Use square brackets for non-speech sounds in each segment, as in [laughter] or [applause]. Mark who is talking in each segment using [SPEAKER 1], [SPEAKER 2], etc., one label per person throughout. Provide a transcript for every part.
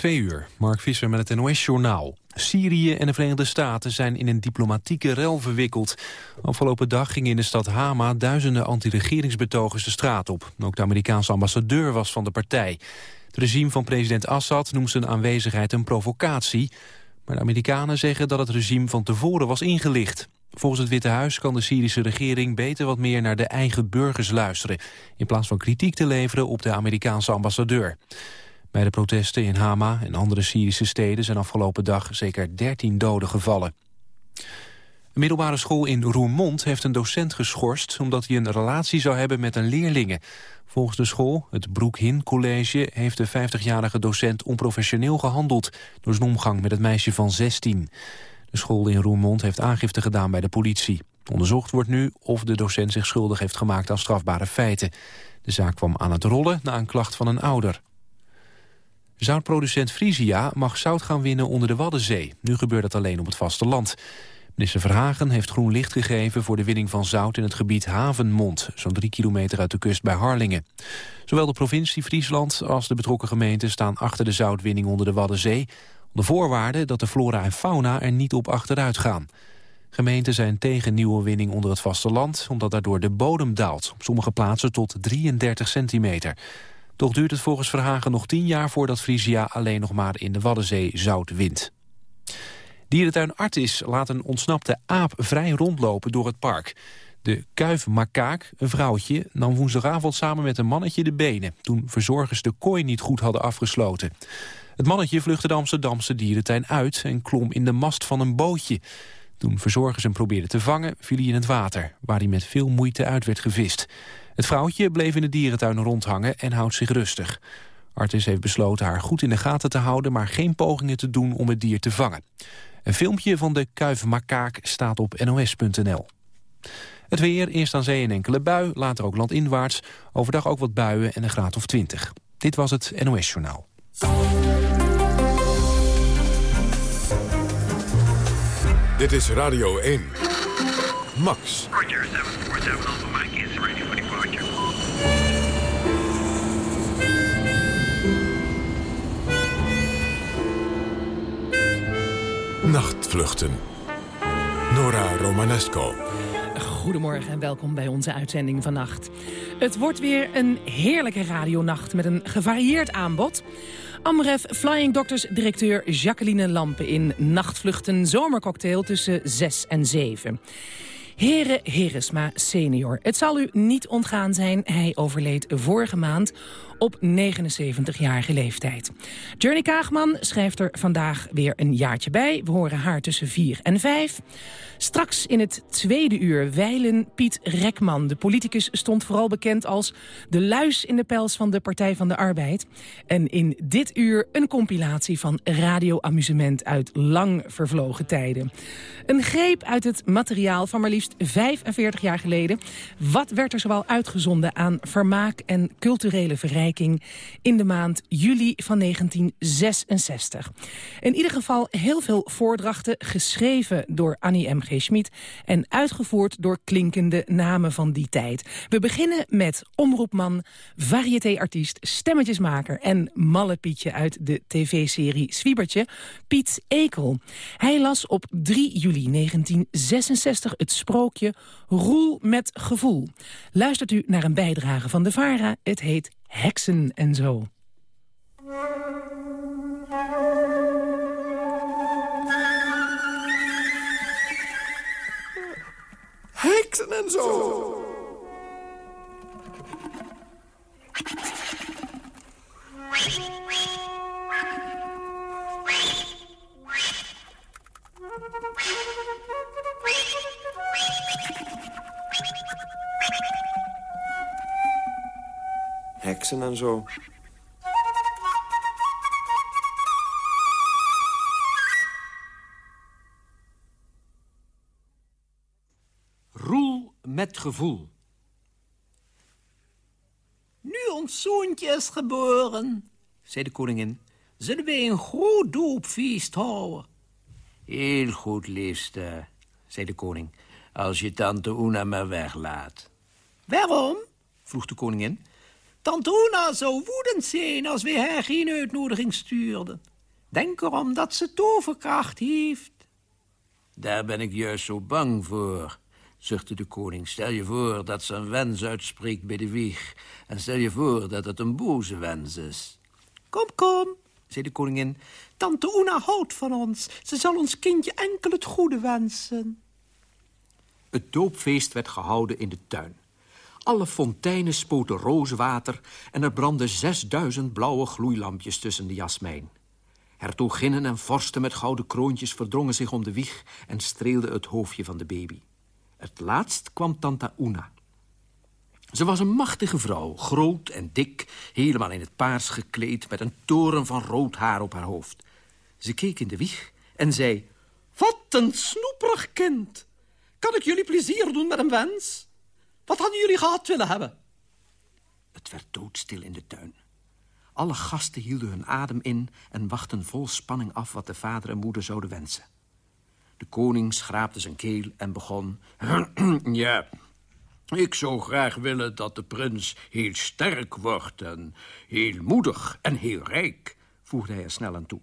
[SPEAKER 1] Twee uur, Mark Visser met het NOS-journaal. Syrië en de Verenigde Staten zijn in een diplomatieke rel verwikkeld. Afgelopen dag gingen in de stad Hama duizenden anti-regeringsbetogers de straat op. Ook de Amerikaanse ambassadeur was van de partij. Het regime van president Assad noemt zijn aanwezigheid een provocatie. Maar de Amerikanen zeggen dat het regime van tevoren was ingelicht. Volgens het Witte Huis kan de Syrische regering beter wat meer naar de eigen burgers luisteren... in plaats van kritiek te leveren op de Amerikaanse ambassadeur. Bij de protesten in Hama en andere Syrische steden zijn afgelopen dag zeker 13 doden gevallen. Een middelbare school in Roermond heeft een docent geschorst... omdat hij een relatie zou hebben met een leerlinge. Volgens de school, het Broekhin College... heeft de 50-jarige docent onprofessioneel gehandeld... door zijn omgang met het meisje van 16. De school in Roermond heeft aangifte gedaan bij de politie. Onderzocht wordt nu of de docent zich schuldig heeft gemaakt aan strafbare feiten. De zaak kwam aan het rollen na een klacht van een ouder. Zoutproducent Frisia mag zout gaan winnen onder de Waddenzee. Nu gebeurt dat alleen op het vasteland. Minister Verhagen heeft groen licht gegeven voor de winning van zout in het gebied Havenmond, zo'n drie kilometer uit de kust bij Harlingen. Zowel de provincie Friesland als de betrokken gemeenten staan achter de zoutwinning onder de Waddenzee, onder voorwaarde dat de flora en fauna er niet op achteruit gaan. Gemeenten zijn tegen nieuwe winning onder het vasteland, omdat daardoor de bodem daalt, op sommige plaatsen tot 33 centimeter. Toch duurt het volgens Verhagen nog tien jaar voordat Frisia alleen nog maar in de Waddenzee zout wint. Dierentuin Artis laat een ontsnapte aap vrij rondlopen door het park. De kuifmakaak, een vrouwtje, nam woensdagavond samen met een mannetje de benen... toen verzorgers de kooi niet goed hadden afgesloten. Het mannetje vluchtte de Amsterdamse dierentuin uit... en klom in de mast van een bootje. Toen verzorgers hem probeerden te vangen, viel hij in het water... waar hij met veel moeite uit werd gevist. Het vrouwtje bleef in de dierentuin rondhangen en houdt zich rustig. Artis heeft besloten haar goed in de gaten te houden... maar geen pogingen te doen om het dier te vangen. Een filmpje van de kuifmakaak staat op nos.nl. Het weer, eerst aan zee een enkele bui, later ook landinwaarts. Overdag ook wat buien en een graad of 20. Dit was het NOS Journaal.
[SPEAKER 2] Dit is Radio 1. Max.
[SPEAKER 3] Roger, 747 Alpha Mike is ready for departure.
[SPEAKER 2] Nachtvluchten. Nora Romanesco.
[SPEAKER 4] Goedemorgen en welkom bij onze uitzending vannacht. Het wordt weer een heerlijke radionacht met een gevarieerd aanbod. Amref Flying Doctors directeur Jacqueline Lampen in Nachtvluchten Zomercocktail tussen 6 en 7. Heren Heresma senior. Het zal u niet ontgaan zijn, hij overleed vorige maand op 79-jarige leeftijd. Journey Kaagman schrijft er vandaag weer een jaartje bij. We horen haar tussen 4 en 5. Straks in het tweede uur wijlen Piet Rekman. De politicus stond vooral bekend als de luis in de pels van de Partij van de Arbeid. En in dit uur een compilatie van radioamusement uit lang vervlogen tijden. Een greep uit het materiaal van maar liefst 45 jaar geleden. Wat werd er zoal uitgezonden aan vermaak en culturele verrijking in de maand juli van 1966? In ieder geval heel veel voordrachten geschreven door Annie M. G. Schmid... en uitgevoerd door klinkende namen van die tijd. We beginnen met omroepman, variété-artiest, stemmetjesmaker... en malle Pietje uit de tv-serie Swiebertje, Piet Ekel. Hij las op 3 juli 1966 het sprookje Roel met gevoel. Luistert u naar een bijdrage van de VARA. Het heet Heksen en zo.
[SPEAKER 5] Heksen en zo. Heksen en zo.
[SPEAKER 6] Roel met gevoel.
[SPEAKER 7] Nu ons zoontje is geboren,
[SPEAKER 6] zei de koningin.
[SPEAKER 7] zullen wij een groot doopfeest houden.
[SPEAKER 6] Heel goed, liefste, zei de koning, als je tante Una maar weglaat.
[SPEAKER 7] Waarom?
[SPEAKER 6] vroeg de koningin.
[SPEAKER 7] Tante Una zou woedend zijn als we haar geen uitnodiging stuurden. Denk erom dat ze toverkracht heeft.
[SPEAKER 6] Daar ben ik juist zo bang voor, zuchtte de koning. Stel je voor dat ze een wens uitspreekt bij de wieg. En stel je voor dat het een boze wens is.
[SPEAKER 7] Kom, kom, zei de koningin. Tante Una houdt van ons. Ze zal ons kindje enkel het goede wensen.
[SPEAKER 8] Het doopfeest werd gehouden in de tuin. Alle fonteinen spoten rozenwater en er brandden zesduizend blauwe gloeilampjes tussen de jasmijn. Hertoginnen en vorsten met gouden kroontjes verdrongen zich om de wieg en streelden het hoofdje van de baby. Het laatst kwam Tanta Una. Ze was een machtige vrouw, groot en dik, helemaal in het paars gekleed... met een toren van rood haar op haar hoofd. Ze keek in de wieg en zei...
[SPEAKER 7] Wat een snoeperig kind! Kan ik jullie plezier doen met een wens? Wat hadden jullie gehad willen hebben?
[SPEAKER 8] Het werd doodstil in de tuin. Alle gasten hielden hun adem in en wachten vol spanning af wat de vader en moeder zouden wensen. De koning schraapte zijn keel en begon... [clears throat]
[SPEAKER 6] ja, ik zou graag willen dat de prins heel sterk wordt en heel moedig en heel rijk,
[SPEAKER 8] voegde hij er snel aan toe.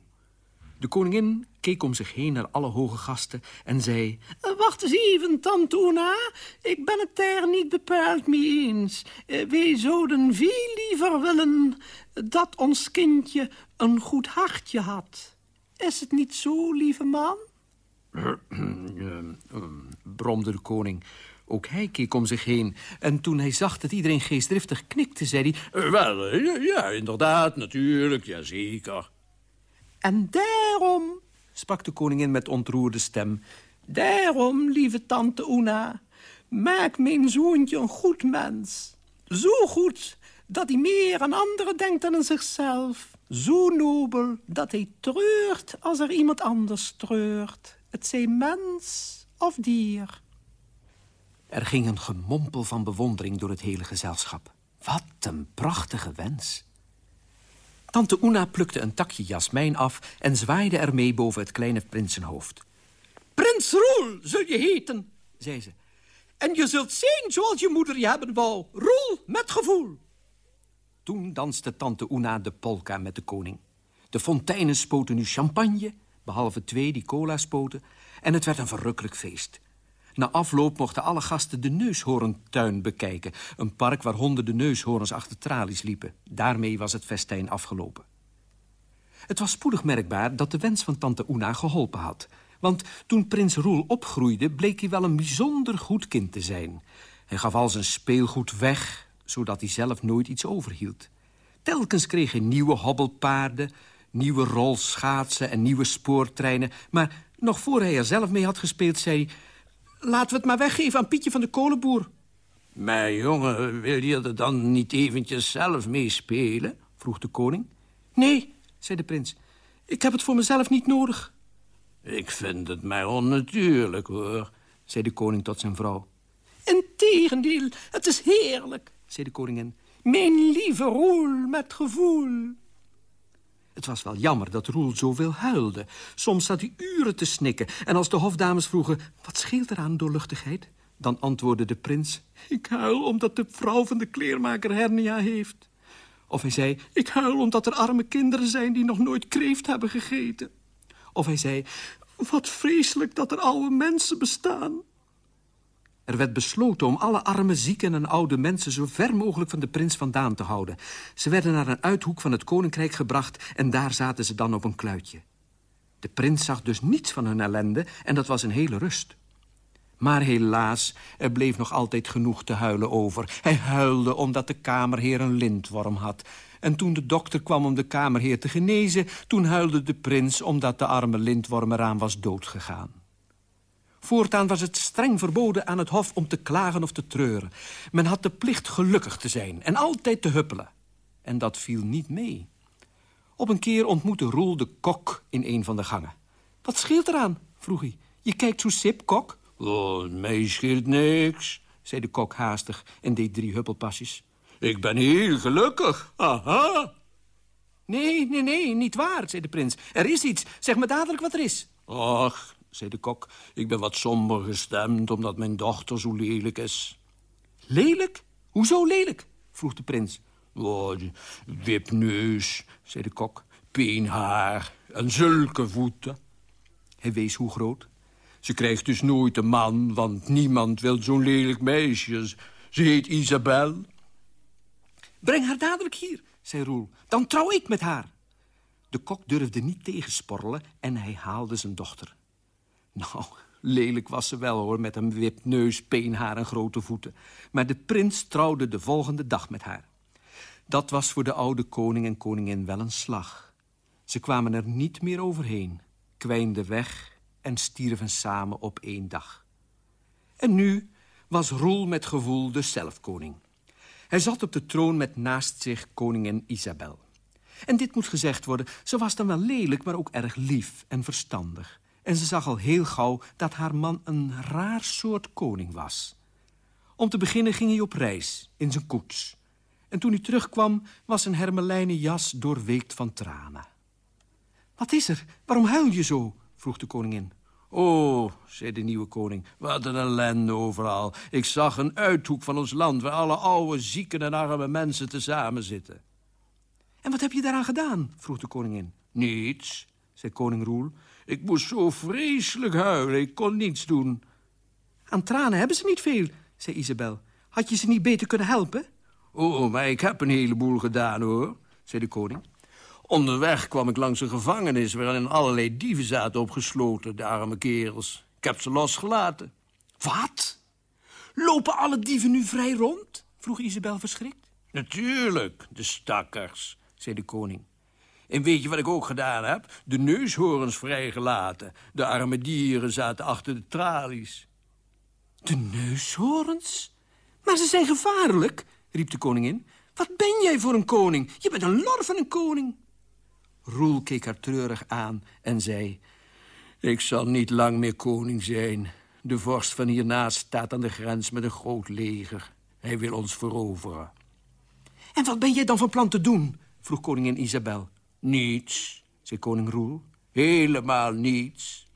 [SPEAKER 8] De koningin keek om zich heen naar alle hoge gasten en zei...
[SPEAKER 7] Wacht eens even, tante Una. Ik ben het daar niet bepaald mee eens. Uh, wij zouden veel liever willen dat ons kindje een goed hartje had. Is het niet zo, lieve man? [clears throat]
[SPEAKER 8] bromde de koning. Ook hij keek om zich heen. En toen hij zag dat iedereen geestdriftig knikte, zei hij...
[SPEAKER 6] Uh, wel, ja, inderdaad, natuurlijk, ja, zeker.
[SPEAKER 7] En daarom,
[SPEAKER 8] sprak de koningin met ontroerde stem...
[SPEAKER 7] Daarom, lieve tante Una, maak mijn zoontje een goed mens. Zo goed dat hij meer aan anderen denkt dan aan zichzelf. Zo nobel dat hij treurt als er iemand anders treurt. Het zij mens of dier.
[SPEAKER 8] Er ging een gemompel van bewondering door het hele gezelschap. Wat een prachtige wens. Tante Una plukte een takje jasmijn af en zwaaide ermee boven het kleine prinsenhoofd.
[SPEAKER 7] Prins Roel zul je heten, zei ze. En je zult zijn zoals je moeder je hebben wou. Roel met gevoel.
[SPEAKER 8] Toen danste tante Una de polka met de koning. De fonteinen spoten nu champagne, behalve twee die cola spoten... en het werd een verrukkelijk feest. Na afloop mochten alle gasten de neushoorntuin bekijken. Een park waar honderden neushoorns achter tralies liepen. Daarmee was het festijn afgelopen. Het was spoedig merkbaar dat de wens van tante Una geholpen had. Want toen prins Roel opgroeide, bleek hij wel een bijzonder goed kind te zijn. Hij gaf al zijn speelgoed weg, zodat hij zelf nooit iets overhield. Telkens kreeg hij nieuwe hobbelpaarden, nieuwe rolschaatsen en nieuwe spoortreinen. Maar nog voor hij er zelf mee had gespeeld, zei. Laten we het maar weggeven aan Pietje van de kolenboer.
[SPEAKER 6] Maar jongen, wil je er dan niet eventjes zelf mee spelen?
[SPEAKER 8] vroeg de koning. Nee, zei de prins. Ik heb het voor mezelf niet nodig.
[SPEAKER 6] Ik vind het mij onnatuurlijk, hoor,
[SPEAKER 8] zei de koning tot zijn vrouw.
[SPEAKER 7] Integendeel, het is heerlijk, zei de koningin. Mijn lieve Roel met gevoel.
[SPEAKER 8] Het was wel jammer dat Roel zoveel huilde. Soms zat hij uren te snikken. En als de hofdames vroegen, wat scheelt er aan doorluchtigheid? Dan antwoordde de prins, ik huil omdat de vrouw van de kleermaker hernia heeft. Of hij zei, ik huil omdat er arme kinderen zijn die nog nooit kreeft hebben gegeten. Of hij zei, wat vreselijk dat er oude mensen bestaan. Er werd besloten om alle arme, zieken en oude mensen... zo ver mogelijk van de prins vandaan te houden. Ze werden naar een uithoek van het koninkrijk gebracht... en daar zaten ze dan op een kluitje. De prins zag dus niets van hun ellende en dat was een hele rust. Maar helaas, er bleef nog altijd genoeg te huilen over. Hij huilde omdat de kamerheer een lintworm had. En toen de dokter kwam om de kamerheer te genezen... toen huilde de prins omdat de arme lintworm eraan was doodgegaan. Voortaan was het streng verboden aan het hof om te klagen of te treuren. Men had de plicht gelukkig te zijn en altijd te huppelen. En dat viel niet mee. Op een keer ontmoette Roel de kok in een van de gangen. Wat scheelt eraan? vroeg hij. Je kijkt zo sip, kok.
[SPEAKER 6] Oh, mij scheelt niks,
[SPEAKER 8] zei de kok haastig en deed drie huppelpasjes.
[SPEAKER 6] Ik ben heel gelukkig. Aha.
[SPEAKER 8] Nee, nee, nee, niet waar, zei de prins. Er is iets. Zeg me dadelijk wat er is.
[SPEAKER 6] Ach, zei de kok. Ik ben wat somber gestemd omdat mijn dochter zo lelijk is.
[SPEAKER 8] Lelijk? Hoezo lelijk? vroeg de prins.
[SPEAKER 6] Oh, wipneus, zei de kok, peenhaar en zulke voeten.
[SPEAKER 8] Hij wees hoe groot. Ze krijgt dus nooit een man, want niemand wil zo'n lelijk meisje. Ze heet Isabel. Breng haar dadelijk hier, zei Roel. Dan trouw ik met haar. De kok durfde niet tegensporrelen en hij haalde zijn dochter. Nou, lelijk was ze wel hoor, met een wipneus, peenhaar en grote voeten. Maar de prins trouwde de volgende dag met haar. Dat was voor de oude koning en koningin wel een slag. Ze kwamen er niet meer overheen, kwijnden weg en stierven samen op één dag. En nu was Roel met gevoel de zelfkoning. Hij zat op de troon met naast zich koningin Isabel. En dit moet gezegd worden, ze was dan wel lelijk, maar ook erg lief en verstandig. En ze zag al heel gauw dat haar man een raar soort koning was. Om te beginnen ging hij op reis, in zijn koets. En toen hij terugkwam, was zijn hermelijnen jas doorweekt van tranen. Wat is er? Waarom huil je zo? vroeg de koningin.
[SPEAKER 6] Oh, zei de nieuwe koning, wat een ellende overal. Ik zag een uithoek van ons land... waar alle oude, zieken en arme mensen tezamen zitten.
[SPEAKER 8] En wat heb je daaraan gedaan? vroeg de koningin.
[SPEAKER 6] Niets, zei koning Roel. Ik moest zo vreselijk huilen, ik kon niets doen.
[SPEAKER 8] Aan tranen hebben ze niet veel, zei Isabel. Had je ze niet beter kunnen helpen?
[SPEAKER 6] Oh, maar ik heb een heleboel gedaan, hoor, zei de koning. Onderweg kwam ik langs een gevangenis... waarin allerlei dieven zaten opgesloten, de arme kerels. Ik heb ze losgelaten.
[SPEAKER 8] Wat? Lopen alle dieven nu vrij rond? vroeg Isabel verschrikt.
[SPEAKER 6] Natuurlijk, de stakkers, zei de koning. En weet je wat ik ook gedaan heb? De neushoorns vrijgelaten. De arme dieren zaten achter de tralies.
[SPEAKER 8] De neushoorns? Maar ze zijn gevaarlijk, riep de koningin. Wat ben jij voor een koning? Je bent een lor van een koning. Roel keek haar treurig aan en zei...
[SPEAKER 6] Ik zal niet lang meer koning zijn. De vorst van hiernaast staat aan de grens met een groot leger. Hij wil ons veroveren.
[SPEAKER 8] En wat ben jij dan van plan te doen? vroeg koningin Isabel.
[SPEAKER 6] Niets, zei koning Roel. Helemaal niets.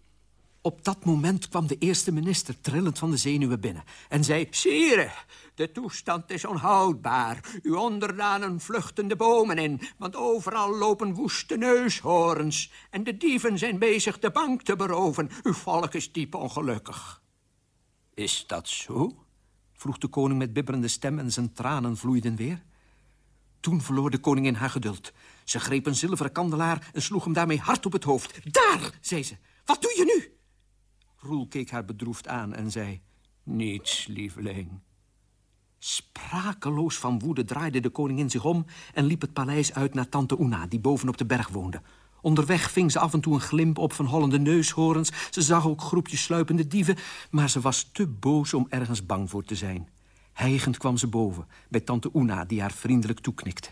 [SPEAKER 8] Op dat moment kwam de eerste minister trillend van de zenuwen binnen en zei...
[SPEAKER 9] Sire, de toestand is onhoudbaar. Uw onderdanen vluchten de bomen in, want overal lopen woeste neushoorns. En de dieven zijn bezig de bank te beroven. Uw volk is diep ongelukkig.
[SPEAKER 8] Is dat zo? vroeg de koning met bibberende stem en zijn tranen vloeiden weer. Toen verloor de koningin haar geduld. Ze greep een zilveren kandelaar en sloeg hem daarmee hard op het hoofd. Daar, zei ze. Wat doe je nu? Roel keek haar bedroefd aan en zei...
[SPEAKER 6] Niets, lieveling.
[SPEAKER 8] Sprakeloos van woede draaide de koningin zich om... en liep het paleis uit naar tante Una, die bovenop de berg woonde. Onderweg ving ze af en toe een glimp op van hollende neushoorns. Ze zag ook groepjes sluipende dieven... maar ze was te boos om ergens bang voor te zijn. Hijgend kwam ze boven, bij tante Una, die haar vriendelijk toeknikte.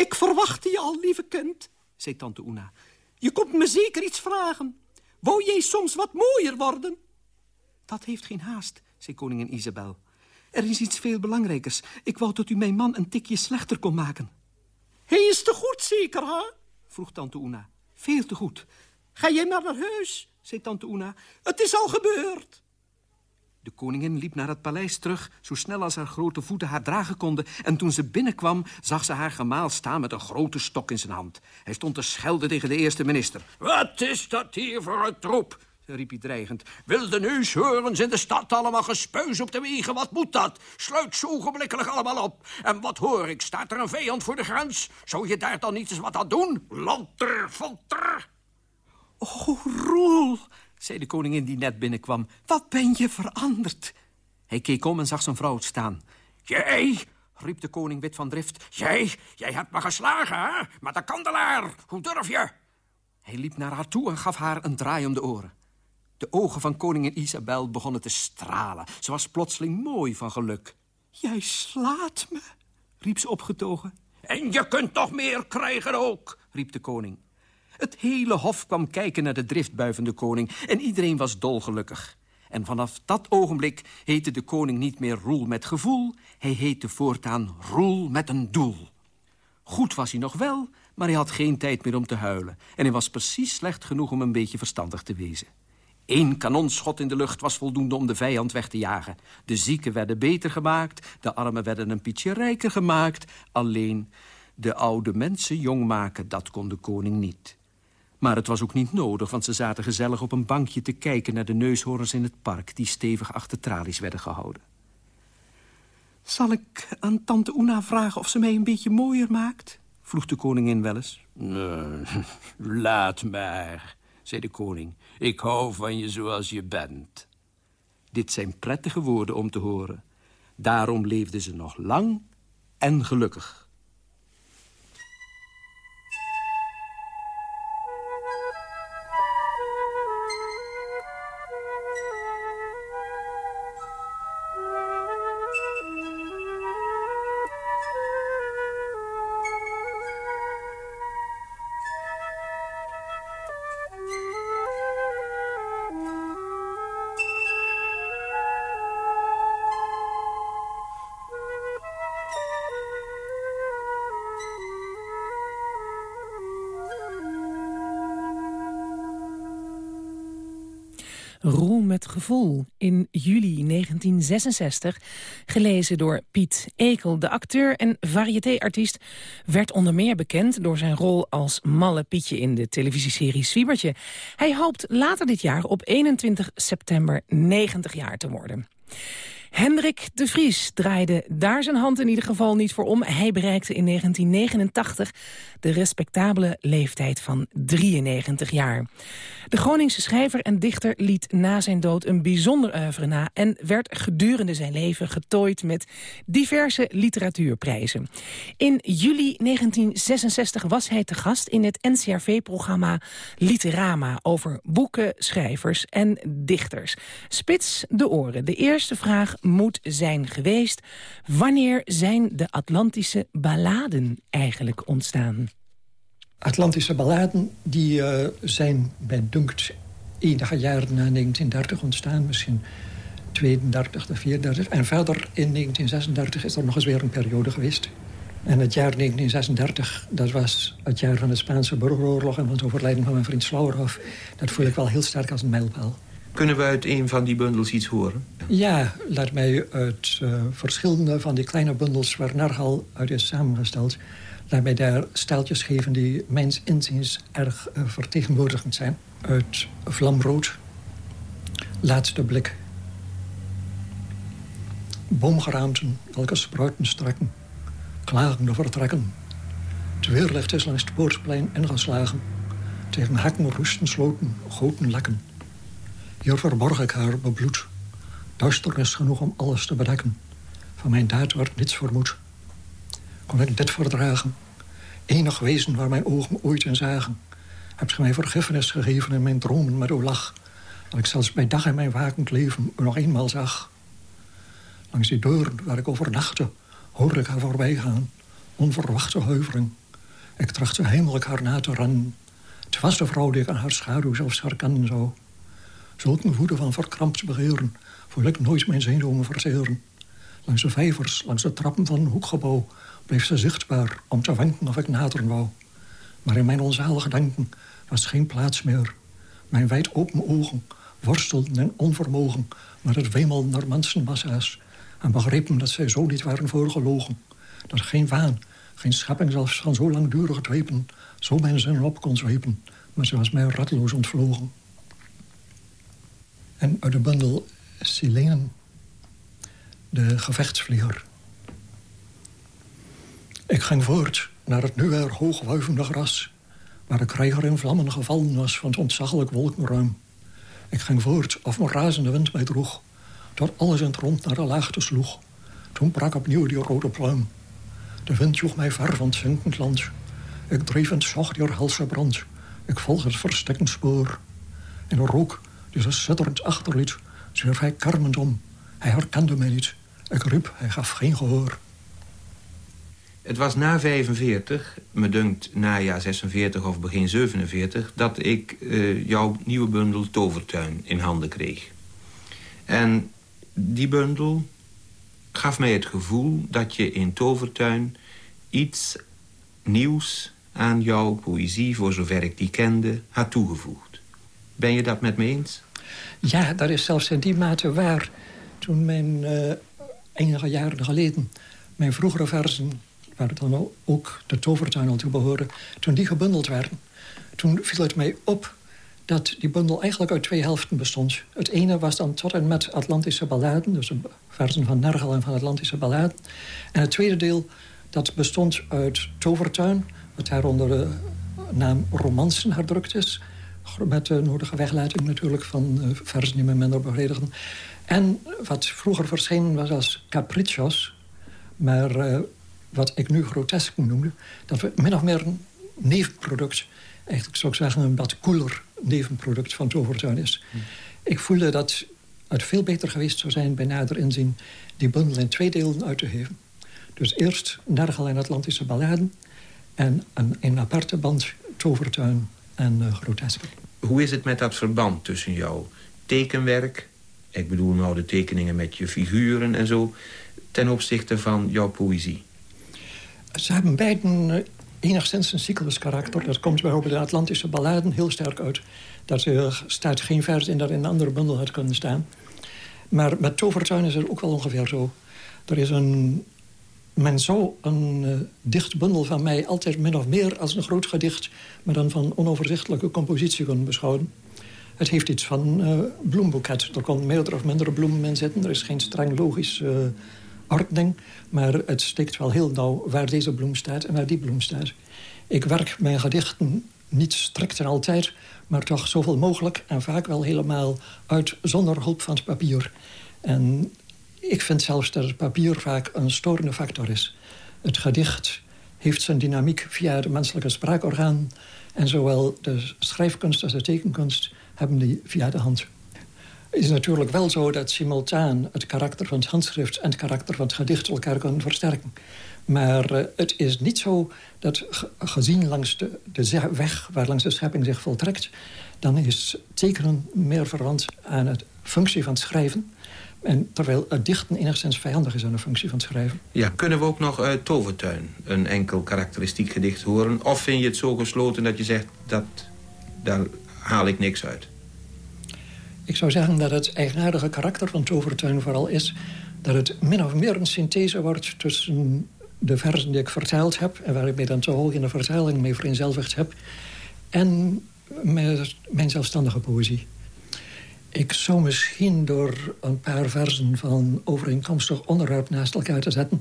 [SPEAKER 8] Ik verwachtte je al, lieve kind, zei tante Una. Je komt me zeker iets vragen. Wou jij soms wat mooier worden? Dat heeft geen haast, zei koningin Isabel. Er is iets veel belangrijkers. Ik wou dat u mijn man een tikje slechter kon maken. Hij is te goed, zeker, hè? vroeg tante Una. Veel te goed. Ga jij maar naar huis, zei tante Una. Het is al gebeurd. De koningin liep naar het paleis terug, zo snel als haar grote voeten haar dragen konden. En toen ze binnenkwam, zag ze haar gemaal staan met een grote stok in zijn hand. Hij stond te schelden tegen de eerste minister.
[SPEAKER 6] Wat is dat hier voor een troep?
[SPEAKER 8] riep hij dreigend.
[SPEAKER 6] Wil de neushoorns in de stad allemaal gespeus op de wegen? Wat moet dat? Sluit zo ogenblikkelijk allemaal op. En wat hoor ik? Staat er een vijand voor de grens? Zou je daar dan niet eens wat aan doen? Lanter, vanter!
[SPEAKER 8] Oh, Roel, zei de koningin die net binnenkwam. Wat ben je veranderd? Hij keek om en zag zijn vrouw staan.
[SPEAKER 6] Jij, riep de koning wit van drift. Jij, jij hebt me geslagen, hè? Met de kandelaar. Hoe durf je?
[SPEAKER 8] Hij liep naar haar toe en gaf haar een draai om de oren. De ogen van koningin Isabel begonnen te stralen. Ze was plotseling mooi van geluk. Jij slaat me, riep ze opgetogen.
[SPEAKER 6] En je kunt nog meer krijgen ook, riep de koning.
[SPEAKER 8] Het hele hof kwam kijken naar de driftbui van de koning... en iedereen was dolgelukkig. En vanaf dat ogenblik heette de koning niet meer Roel met gevoel... hij heette voortaan Roel met een doel. Goed was hij nog wel, maar hij had geen tijd meer om te huilen... en hij was precies slecht genoeg om een beetje verstandig te wezen. Eén kanonschot in de lucht was voldoende om de vijand weg te jagen. De zieken werden beter gemaakt, de armen werden een pietje rijker gemaakt. Alleen de oude mensen jong maken, dat kon de koning niet. Maar het was ook niet nodig, want ze zaten gezellig op een bankje te kijken... naar de neushoorns in het park, die stevig achter tralies werden gehouden. Zal ik aan tante Una vragen of ze mij een beetje mooier maakt? vroeg de koningin wel eens.
[SPEAKER 9] Nee, [laughs] laat maar, zei de koning. Ik hou van je zoals je bent.
[SPEAKER 8] Dit zijn prettige woorden om te horen. Daarom leefden ze nog lang en gelukkig.
[SPEAKER 4] In juli 1966, gelezen door Piet Ekel. De acteur en variété-artiest werd onder meer bekend door zijn rol als malle Pietje in de televisieserie Swiebertje. Hij hoopt later dit jaar op 21 september 90 jaar te worden. Hendrik de Vries draaide daar zijn hand in ieder geval niet voor om. Hij bereikte in 1989 de respectabele leeftijd van 93 jaar. De Groningse schrijver en dichter liet na zijn dood een bijzonder oeuvre na... en werd gedurende zijn leven getooid met diverse literatuurprijzen. In juli 1966 was hij te gast in het NCRV-programma Literama... over boeken, schrijvers en dichters. Spits de oren. De eerste vraag moet zijn geweest... wanneer zijn de Atlantische balladen eigenlijk ontstaan?
[SPEAKER 10] Atlantische balladen die, uh, zijn bij Dunkt enige jaren na 1930 ontstaan. Misschien 32 of 34. En verder in 1936 is er nog eens weer een periode geweest. En het jaar 1936, dat was het jaar van de Spaanse burgeroorlog... en van het overlijden van mijn vriend Slauerhoff. Dat voel ik wel heel sterk als een mijlpaal.
[SPEAKER 11] Kunnen we uit een van die bundels iets horen?
[SPEAKER 10] Ja, laat mij uit uh, verschillende van die kleine bundels... waar Nargal uit is samengesteld... laat mij daar steltjes geven die mijns inziens erg uh, vertegenwoordigend zijn. Uit Vlamrood, Laatste Blik. Boomgeraamten, welke spruiten strekken. Klagende vertrekken. Het weerlicht is langs het poortplein ingeslagen. Tegen hakken, roesten, sloten, goten, lekken. Hier verborg ik haar bebloed. Duisternis genoeg om alles te bedekken. Van mijn daad werd niets vermoed. Kon ik dit verdragen? Enig wezen waar mijn ogen ooit in zagen. Hebt ge mij vergiffenis gegeven in mijn dromen met uw lach. Dat ik zelfs bij dag in mijn wakend leven u nog eenmaal zag. Langs die deuren waar ik overnachtte, hoorde ik haar voorbij gaan. Onverwachte huivering. Ik trachtte heimelijk haar na te rennen. Het was de vrouw die ik aan haar schaduw zelfs herkennen zou. Zulke woede van verkrampt begeren... voel ik nooit mijn zenuwen verzeren. Langs de vijvers, langs de trappen van een hoekgebouw... bleef ze zichtbaar om te wenken of ik naderen wou. Maar in mijn onzalige denken was geen plaats meer. Mijn wijd open ogen worstelden in onvermogen... met het wemel naar mensenmassa's... en begrepen dat zij zo niet waren voorgelogen. Dat geen waan, geen schepping zelfs van zo langdurig dwepen... zo mijn zin op kon zwepen, maar ze was mij ratteloos ontvlogen. En uit de bundel Silenen, de gevechtsvlieger. Ik ging voort naar het nu weer hoogwuivende gras... waar de krijger in vlammen gevallen was van het ontzaglijk wolkenruim. Ik ging voort of een razende wind mij droeg... tot alles in het rond naar de laagte sloeg. Toen brak opnieuw die rode pluim. De wind joeg mij ver van het zinkend land. Ik dreef in het zacht door helse brand. Ik volg het verstikkend spoor. En de rook die zo schitterend achterliet, zwierf hij karmend om. Hij herkende mij niet. Ik riep, hij gaf geen gehoor.
[SPEAKER 11] Het was na 45, me dunkt najaar 46 of begin 47... dat ik uh, jouw nieuwe bundel Tovertuin in handen kreeg. En die bundel gaf mij het gevoel dat je in Tovertuin... iets nieuws aan jouw poëzie, voor zover ik die kende, had toegevoegd. Ben je dat met me eens?
[SPEAKER 10] Ja, dat is zelfs in die mate waar. Toen mijn, uh, enige jaren geleden... mijn vroegere versen, waar dan ook de tovertuin al toe behoren... toen die gebundeld werden, toen viel het mij op dat die bundel eigenlijk uit twee helften bestond. Het ene was dan tot en met Atlantische balladen... dus de versen van Nergal en van Atlantische balladen. En het tweede deel, dat bestond uit Tovertuin... wat daaronder de naam Romansen herdrukt is... met de nodige weglating natuurlijk van uh, versen die me minder bevredigen. En wat vroeger verschenen was als Capriccios... maar uh, wat ik nu grotesk noemde... dat we min of meer een nevenproduct eigenlijk zou ik zeggen een wat koeler nevenproduct van Tovertuin is. Hm. Ik voelde dat het veel beter geweest zou zijn bij nader inzien... die bundel in twee delen uit te geven. Dus eerst Nergal en Atlantische Balladen... en een, een aparte band Tovertuin en uh, Groteske.
[SPEAKER 11] Hoe is het met dat verband tussen jouw tekenwerk... ik bedoel nou de tekeningen met je figuren en zo... ten opzichte van jouw poëzie?
[SPEAKER 10] Ze hebben beiden eh, enigszins een cycluskarakter. Dat komt bijvoorbeeld in Atlantische balladen heel sterk uit. Daar staat geen vers in dat in een andere bundel had kunnen staan. Maar met Tovertuin is het ook wel ongeveer zo. Er is een... Men zou een uh, dicht bundel van mij altijd min of meer als een groot gedicht... maar dan van onoverzichtelijke compositie kunnen beschouwen. Het heeft iets van uh, bloemboeket. Er komen meerdere of mindere bloemen in zitten. Er is geen streng logisch uh, ordening. Maar het steekt wel heel nauw waar deze bloem staat en waar die bloem staat. Ik werk mijn gedichten niet strikt en altijd, maar toch zoveel mogelijk... en vaak wel helemaal uit zonder hulp van het papier. En ik vind zelfs dat het papier vaak een storende factor is. Het gedicht heeft zijn dynamiek via de menselijke spraakorgaan... en zowel de schrijfkunst als de tekenkunst hebben die via de hand. Het is natuurlijk wel zo dat simultaan het karakter van het handschrift... en het karakter van het gedicht elkaar kunnen versterken. Maar uh, het is niet zo dat gezien langs de, weg waar langs de schepping zich voltrekt... dan is tekenen meer verwant aan de functie van het schrijven... En terwijl het dichten enigszins vijandig is aan de functie van het schrijven.
[SPEAKER 11] Ja, kunnen we ook nog uit Tovertuin een enkel karakteristiek gedicht horen? Of vind je het zo gesloten dat je zegt, dat, daar haal ik niks uit?
[SPEAKER 10] Ik zou zeggen dat het eigenaardige karakter van Tovertuin vooral is... dat het min of meer een synthese wordt tussen de versen die ik verteld heb... en waar ik mij dan zo hoog in de vertaling mee vereenzelvigd heb... en mijn zelfstandige poëzie. Ik zou misschien door een paar versen van overeenkomstig onderwerp naast elkaar te zetten...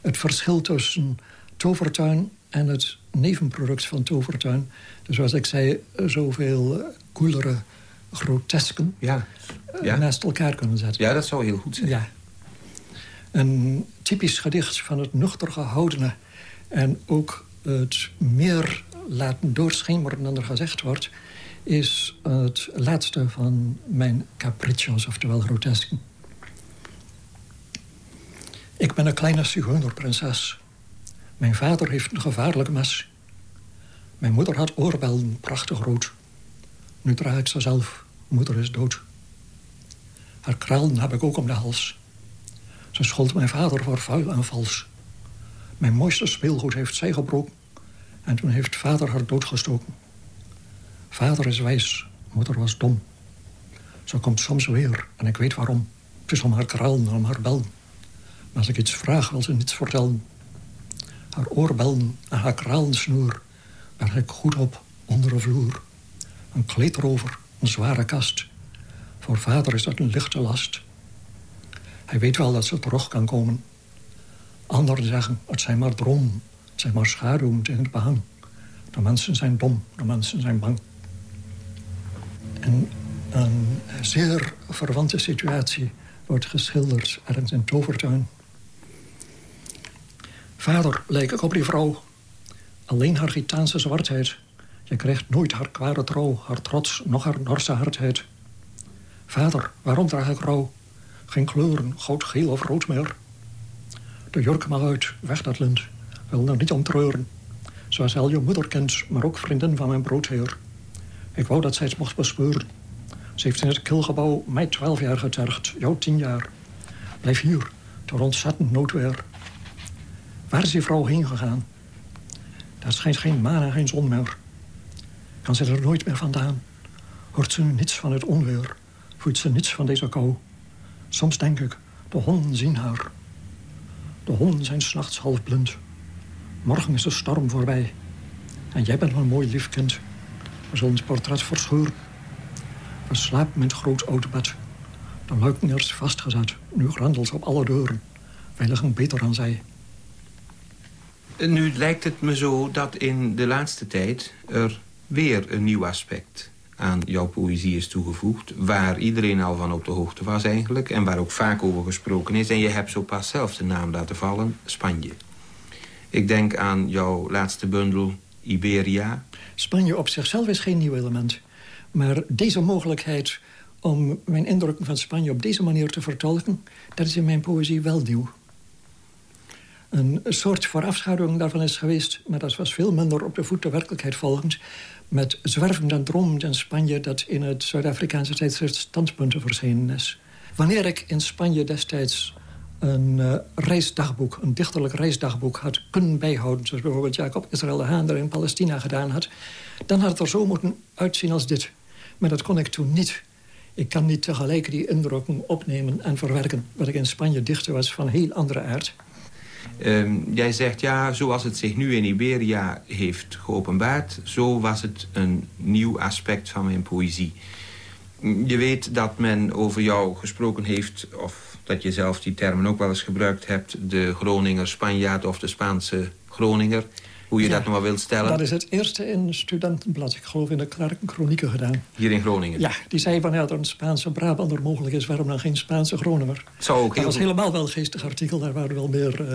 [SPEAKER 10] het verschil tussen Tovertuin en het nevenproduct van Tovertuin... dus zoals ik zei, zoveel koelere grotesken ja. Eh, ja. naast elkaar kunnen zetten.
[SPEAKER 11] Ja, dat zou heel goed zijn.
[SPEAKER 10] Ja. Een typisch gedicht van het nuchter gehoudene... en ook het meer laten doorschemeren dan er gezegd wordt... is het laatste van mijn capriccios, oftewel grotesken. Ik ben een kleine zigeunerprinses. Mijn vader heeft een gevaarlijk mes. Mijn moeder had oorbellen, prachtig rood. Nu draag ik ze zelf. Moeder is dood. Haar kralen heb ik ook om de hals. Ze schold mijn vader voor vuil en vals. Mijn mooiste speelgoed heeft zij gebroken. En toen heeft vader haar doodgestoken. Vader is wijs, moeder was dom. Ze komt soms weer en ik weet waarom. Het is om haar kralen en om haar bellen. Maar als ik iets vraag, wil ze niets vertellen. Haar oorbellen en haar kralensnoer berg ik goed op onder de vloer een kleed erover, een zware kast. Voor vader is dat een lichte last. Hij weet wel dat ze terug kan komen. Anderen zeggen, het zijn maar droom, het zijn maar schaduwen tegen het behang. De mensen zijn dom, de mensen zijn bang. En een zeer verwante situatie wordt geschilderd ergens in Tovertuin. Vader leek ik op die vrouw. Alleen haar Gitaanse zwartheid je krijgt nooit haar kwade trouw, haar trots, nog haar Norse hardheid. Vader, waarom draag ik rouw? Geen kleuren, goud, geel of rood meer. De jurk mag uit, weg dat lint. Wil er niet om treuren. Zoals al je moederkind, maar ook vriendin van mijn broodheer. Ik wou dat zij het mocht bespeuren. Ze heeft in het kilgebouw mij twaalf jaar getergd, jou tien jaar. Blijf hier, door ontzettend noodweer. Waar is die vrouw heen gegaan? Daar schijnt geen maan en geen zon meer kan ze er nooit meer vandaan. Hoort ze nu niets van het onweer? voelt ze niets van deze kou. Soms denk ik, de honden zien haar. De honden zijn s'nachts half blind. Morgen is de storm voorbij. En jij bent een mooi lief kind. Het portret verscheuren. We slapen het groot oude bed. De luiken eerst vastgezet, nu grendels op alle deuren. Wij liggen beter dan zij.
[SPEAKER 11] Nu lijkt het me zo dat in de laatste tijd er weer een nieuw aspect aan jouw poëzie is toegevoegd... waar iedereen al van op de hoogte was eigenlijk... en waar ook vaak over gesproken is. En je hebt zo pas zelf de naam laten vallen, Spanje. Ik denk aan jouw laatste bundel, Iberia.
[SPEAKER 10] Spanje op zichzelf is geen nieuw element. Maar deze mogelijkheid om mijn indrukken van Spanje op deze manier te vertolken... dat is in mijn poëzie wel nieuw. Een soort voorafschaduwing daarvan is geweest... maar dat was veel minder op de voet de werkelijkheid volgend... met zwervend en dromend in Spanje... dat in het Zuid-Afrikaanse tijdschrift Standpunten verschenen is. Wanneer ik in Spanje destijds een uh, reisdagboek... een dichterlijk reisdagboek had kunnen bijhouden... zoals bijvoorbeeld Jacob Israël de Haan er in Palestina gedaan had... dan had het er zo moeten uitzien als dit. Maar dat kon ik toen niet. Ik kan niet tegelijk die indrukken opnemen en verwerken. Wat ik in Spanje dichter was van heel andere aard...
[SPEAKER 11] Um, jij zegt, ja, zoals het zich nu in Iberia heeft geopenbaard... zo was het een nieuw aspect van mijn poëzie. Je weet dat men over jou gesproken heeft... of dat je zelf die termen ook wel eens gebruikt hebt... de Groninger Spanjaard of de Spaanse Groninger... Hoe je dat nog maar wilt stellen?
[SPEAKER 10] Dat is het eerste in Studentenblad. Ik geloof in de Kronieken gedaan.
[SPEAKER 11] Hier in Groningen?
[SPEAKER 10] Ja, die zei van ja, dat een Spaanse Brabander mogelijk is... waarom dan geen Spaanse Groninger?
[SPEAKER 11] Zou ook
[SPEAKER 10] dat was helemaal wel een geestig artikel. Daar waren wel meer uh,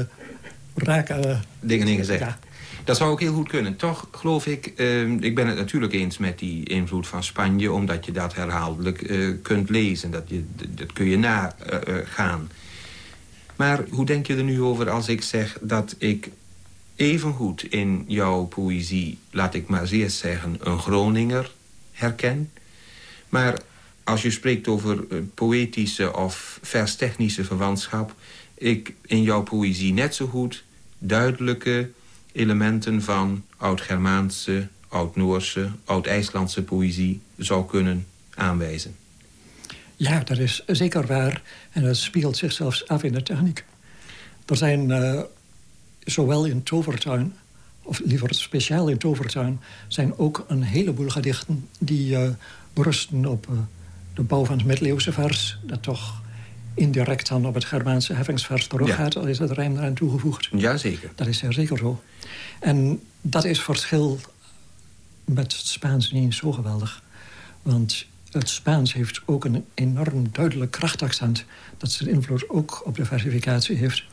[SPEAKER 10] raken...
[SPEAKER 11] Dingen in gezegd. Ja. Dat zou ook heel goed kunnen. Toch geloof ik, uh, ik ben het natuurlijk eens met die invloed van Spanje... omdat je dat herhaaldelijk uh, kunt lezen. Dat, je, dat kun je nagaan. maar hoe denk je er nu over als ik zeg dat ik evengoed in jouw poëzie, laat ik maar zeer zeggen, een Groninger herken. Maar als je spreekt over poëtische of verstechnische verwantschap... ik in jouw poëzie net zo goed duidelijke elementen van oud-Germaanse, oud-Noorse, oud-IJslandse poëzie zou kunnen aanwijzen.
[SPEAKER 10] Ja, dat is zeker waar. En dat spiegelt zich zelfs af in de techniek. Er zijn uh, zowel in Tovertuin, of liever speciaal in Tovertuin... zijn ook een heleboel gedichten die uh, berusten op uh, de bouw van het middeleeuwse vers... dat toch indirect dan op het Germaanse heffingsvers teruggaat... Ja. al is het rijm eraan toegevoegd.
[SPEAKER 11] Jazeker.
[SPEAKER 10] Dat is zeker zo. En dat is verschil met het Spaans niet zo geweldig. Want het Spaans heeft ook een enorm duidelijk krachtaccent... dat zijn invloed ook op de versificatie heeft.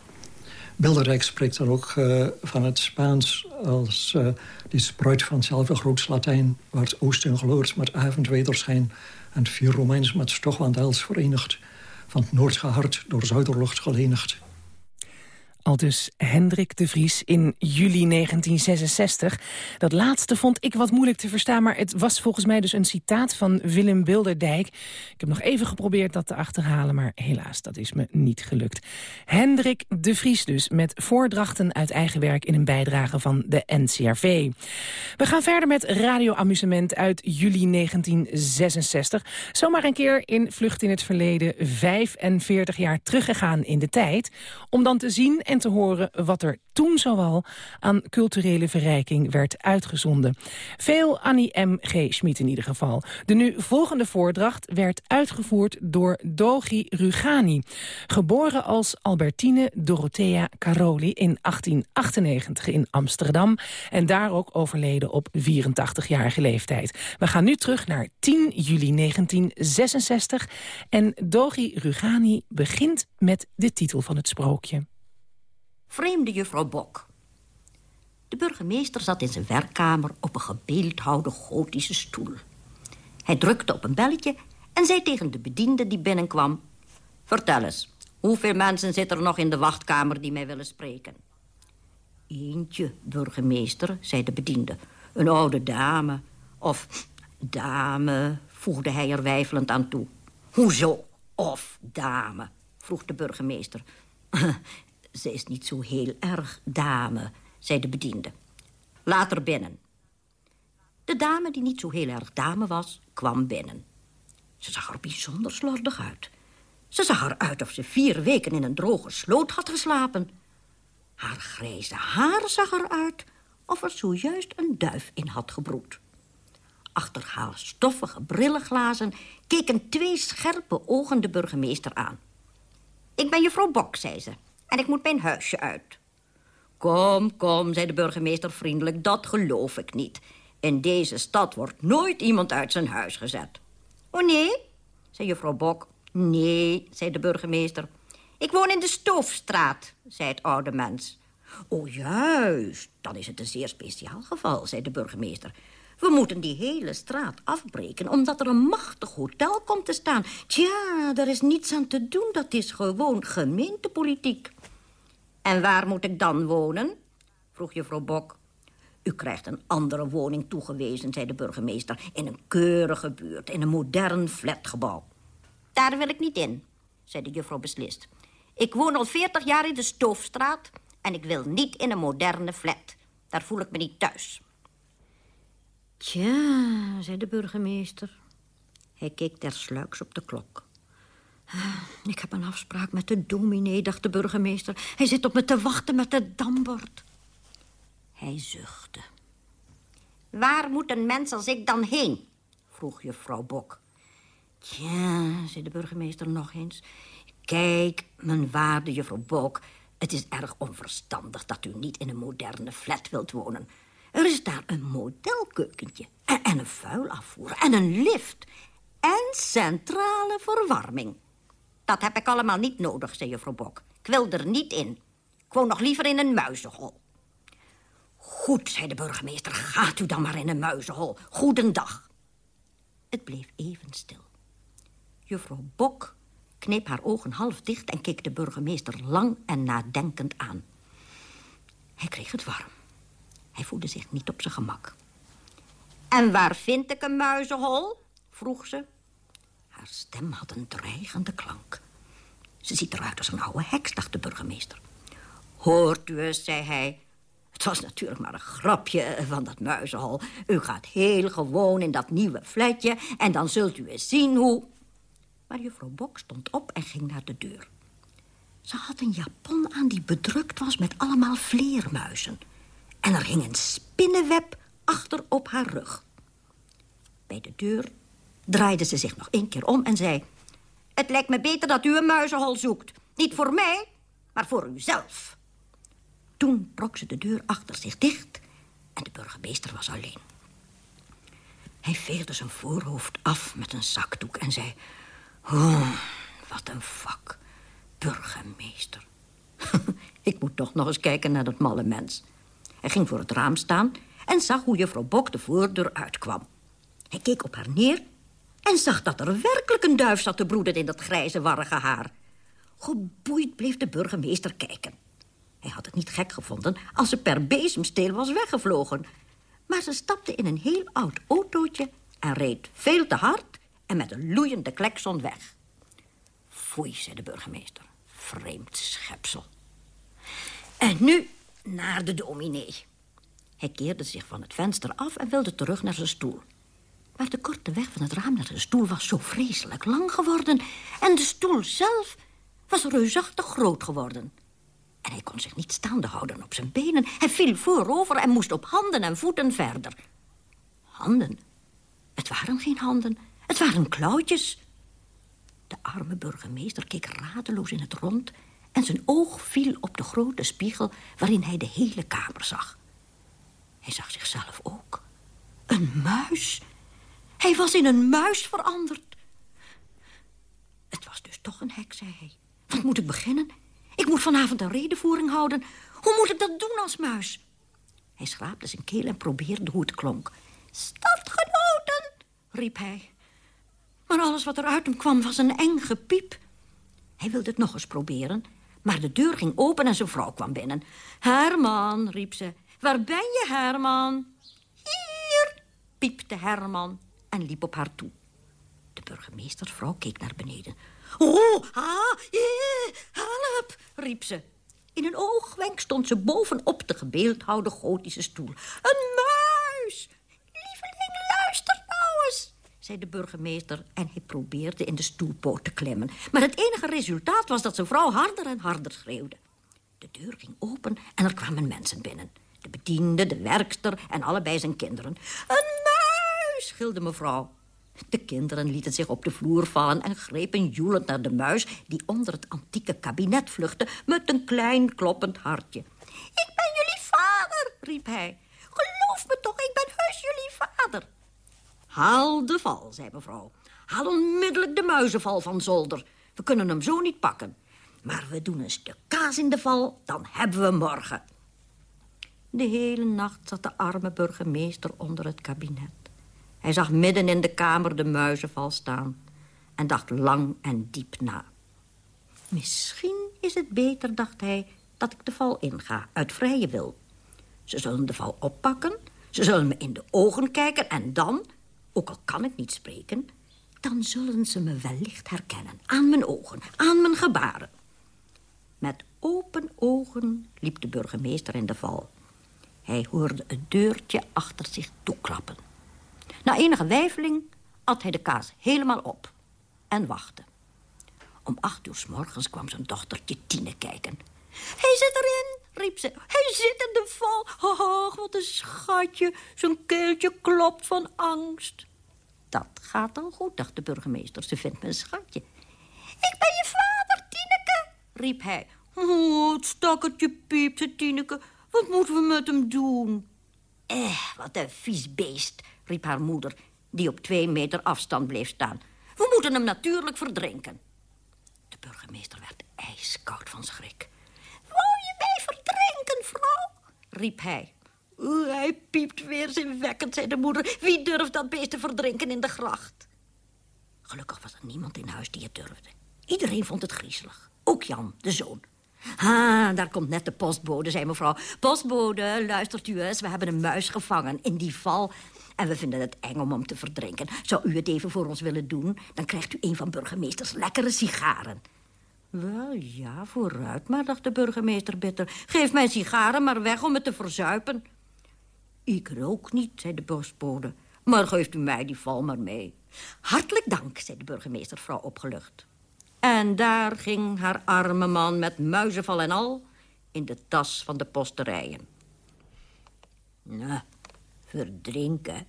[SPEAKER 10] Bilderijk spreekt dan ook uh, van het Spaans als uh, die spruit vanzelf groots Latijn... waar het oosten gloort met avondwederschijn... en het vier Romeins met stogwandels verenigd... van het noordgehard door zuiderlucht gelenigd.
[SPEAKER 4] Al dus Hendrik de Vries in juli 1966. Dat laatste vond ik wat moeilijk te verstaan... maar het was volgens mij dus een citaat van Willem Bilderdijk. Ik heb nog even geprobeerd dat te achterhalen... maar helaas, dat is me niet gelukt. Hendrik de Vries dus, met voordrachten uit eigen werk... in een bijdrage van de NCRV. We gaan verder met radioamusement uit juli 1966. Zomaar een keer in Vlucht in het Verleden... 45 jaar teruggegaan in de tijd... om dan te zien en te horen wat er toen zoal aan culturele verrijking werd uitgezonden. Veel Annie M. G. Schmid in ieder geval. De nu volgende voordracht werd uitgevoerd door Dogi Rugani. Geboren als Albertine Dorothea Caroli in 1898 in Amsterdam. En daar ook overleden op 84-jarige leeftijd. We gaan nu terug naar 10 juli 1966. En Dogi Rugani begint met de titel van het sprookje.
[SPEAKER 12] Vreemde juffrouw Bok. De burgemeester zat in zijn werkkamer op een gebeeldhouwde gotische stoel. Hij drukte op een belletje en zei tegen de bediende die binnenkwam... Vertel eens, hoeveel mensen zitten er nog in de wachtkamer die mij willen spreken? Eentje, burgemeester, zei de bediende. Een oude dame. Of dame, voegde hij er weifelend aan toe. Hoezo, of dame, vroeg de burgemeester. Ze is niet zo heel erg dame, zei de bediende. Laat er binnen. De dame, die niet zo heel erg dame was, kwam binnen. Ze zag er bijzonder slordig uit. Ze zag eruit of ze vier weken in een droge sloot had geslapen. Haar grijze haar zag eruit of er zojuist een duif in had gebroed. Achter haar stoffige brillenglazen keken twee scherpe ogen de burgemeester aan. Ik ben juffrouw Bok, zei ze, en ik moet mijn huisje uit. Kom, kom, zei de burgemeester vriendelijk, dat geloof ik niet. In deze stad wordt nooit iemand uit zijn huis gezet. Oh nee, zei juffrouw Bok. Nee, zei de burgemeester. Ik woon in de Stoofstraat, zei het oude mens. Oh, juist, dan is het een zeer speciaal geval, zei de burgemeester. We moeten die hele straat afbreken, omdat er een machtig hotel komt te staan. Tja, daar is niets aan te doen, dat is gewoon gemeentepolitiek. En waar moet ik dan wonen? vroeg juffrouw Bok. U krijgt een andere woning toegewezen, zei de burgemeester. In een keurige buurt, in een modern flatgebouw. Daar wil ik niet in, zei de juffrouw beslist. Ik woon al veertig jaar in de Stoofstraat... en ik wil niet in een moderne flat. Daar voel ik me niet thuis. Tja, zei de burgemeester. Hij keek tersluiks op de klok. Ik heb een afspraak met de dominee, dacht de burgemeester. Hij zit op me te wachten met het dambord. Hij zuchtte. Waar moet een mens als ik dan heen? vroeg juffrouw Bok. Tja, zei de burgemeester nog eens. Kijk, mijn waarde juffrouw Bok... het is erg onverstandig dat u niet in een moderne flat wilt wonen. Er is daar een modelkeukentje en, en een vuilafvoer en een lift... en centrale verwarming. Dat heb ik allemaal niet nodig, zei juffrouw Bok. Ik wil er niet in. Ik woon nog liever in een muizenhol. Goed, zei de burgemeester, gaat u dan maar in een muizenhol. Goedendag. Het bleef even stil. Juffrouw Bok kneep haar ogen half dicht... en keek de burgemeester lang en nadenkend aan. Hij kreeg het warm. Hij voelde zich niet op zijn gemak. En waar vind ik een muizenhol? vroeg ze. Haar stem had een dreigende klank. Ze ziet eruit als een oude heks, dacht de burgemeester. Hoort u eens, zei hij. Het was natuurlijk maar een grapje van dat muizenhol. U gaat heel gewoon in dat nieuwe flatje... en dan zult u eens zien hoe... Maar juffrouw Bok stond op en ging naar de deur. Ze had een japon aan die bedrukt was met allemaal vleermuizen. En er hing een spinnenweb achter op haar rug. Bij de deur draaide ze zich nog één keer om en zei... Het lijkt me beter dat u een muizenhol zoekt. Niet voor mij, maar voor uzelf. Toen trok ze de deur achter zich dicht en de burgemeester was alleen. Hij veerde zijn voorhoofd af met een zakdoek en zei... Oh, wat een vak. Burgemeester. [laughs] Ik moet toch nog eens kijken naar dat malle mens. Hij ging voor het raam staan en zag hoe juffrouw Bok de voordeur uitkwam. Hij keek op haar neer en zag dat er werkelijk een duif zat te broeden in dat grijze, warrige haar. Geboeid bleef de burgemeester kijken. Hij had het niet gek gevonden als ze per bezemsteel was weggevlogen. Maar ze stapte in een heel oud autootje en reed veel te hard en met een loeiende klekson weg. Foei, zei de burgemeester. Vreemd schepsel. En nu naar de dominee. Hij keerde zich van het venster af en wilde terug naar zijn stoel. Maar de korte weg van het raam naar de stoel was zo vreselijk lang geworden... en de stoel zelf was reusachtig groot geworden. En hij kon zich niet staande houden op zijn benen. Hij viel voorover en moest op handen en voeten verder. Handen? Het waren geen handen. Het waren klauwtjes. De arme burgemeester keek radeloos in het rond... en zijn oog viel op de grote spiegel waarin hij de hele kamer zag. Hij zag zichzelf ook. Een muis. Hij was in een muis veranderd. Het was dus toch een hek, zei hij. Wat moet ik beginnen? Ik moet vanavond een redenvoering houden. Hoe moet ik dat doen als muis? Hij schraapte zijn keel en probeerde hoe het klonk. Stadgenoten, riep hij. Maar alles wat er uit hem kwam was een eng gepiep. Hij wilde het nog eens proberen, maar de deur ging open en zijn vrouw kwam binnen. Herman, riep ze. Waar ben je, Herman? Hier, piepte Herman en liep op haar toe. De burgemeestersvrouw keek naar beneden. Oh, ha, eh, help, riep ze. In een oogwenk stond ze bovenop de gebeeldhouwde gotische stoel. Een muis! Lieveling, luister nou eens, zei de burgemeester en hij probeerde in de stoelpoot te klimmen. Maar het enige resultaat was dat zijn vrouw harder en harder schreeuwde. De deur ging open en er kwamen mensen binnen. De bediende, de werkster en allebei zijn kinderen. Een gilde mevrouw. De kinderen lieten zich op de vloer vallen en grepen joelend naar de muis... die onder het antieke kabinet vluchtte met een klein kloppend hartje. Ik ben jullie vader, riep hij. Geloof me toch, ik ben heus jullie vader. Haal de val, zei mevrouw. Haal onmiddellijk de muizenval van zolder. We kunnen hem zo niet pakken. Maar we doen een stuk kaas in de val, dan hebben we morgen. De hele nacht zat de arme burgemeester onder het kabinet. Hij zag midden in de kamer de muizenval staan... en dacht lang en diep na. Misschien is het beter, dacht hij, dat ik de val inga, uit vrije wil. Ze zullen de val oppakken, ze zullen me in de ogen kijken... en dan, ook al kan ik niet spreken... dan zullen ze me wellicht herkennen, aan mijn ogen, aan mijn gebaren. Met open ogen liep de burgemeester in de val. Hij hoorde een deurtje achter zich toeklappen. Na enige weifeling at hij de kaas helemaal op en wachtte. Om acht uur s morgens kwam zijn dochtertje Tine kijken. Hij zit erin, riep ze. Hij zit in de val. Ach, wat een schatje. Zijn keeltje klopt van angst. Dat gaat dan goed, dacht de burgemeester. Ze vindt een schatje. Ik ben je vader, Tineke, riep hij. Oh, het stakkertje piepte, Tineke. Wat moeten we met hem doen? Eh, wat een vies beest, riep haar moeder... die op twee meter afstand bleef staan. We moeten hem natuurlijk verdrinken. De burgemeester werd ijskoud van schrik. Wou je mij verdrinken, vrouw? riep hij. Hij piept weer zinwekkend, zei de moeder. Wie durft dat beest te verdrinken in de gracht? Gelukkig was er niemand in huis die het durfde. Iedereen vond het griezelig. Ook Jan, de zoon. Ah, daar komt net de postbode, zei mevrouw. Postbode, luistert u eens, we hebben een muis gevangen in die val... en we vinden het eng om hem te verdrinken. Zou u het even voor ons willen doen? Dan krijgt u een van burgemeesters lekkere sigaren. Wel, ja, vooruit maar, dacht de burgemeester bitter. Geef mijn sigaren maar weg om het te verzuipen. Ik rook niet, zei de postbode. Maar geeft u mij die val maar mee. Hartelijk dank, zei de burgemeestervrouw opgelucht. En daar ging haar arme man met muizenval en al... in de tas van de posterijen. Nou, verdrinken,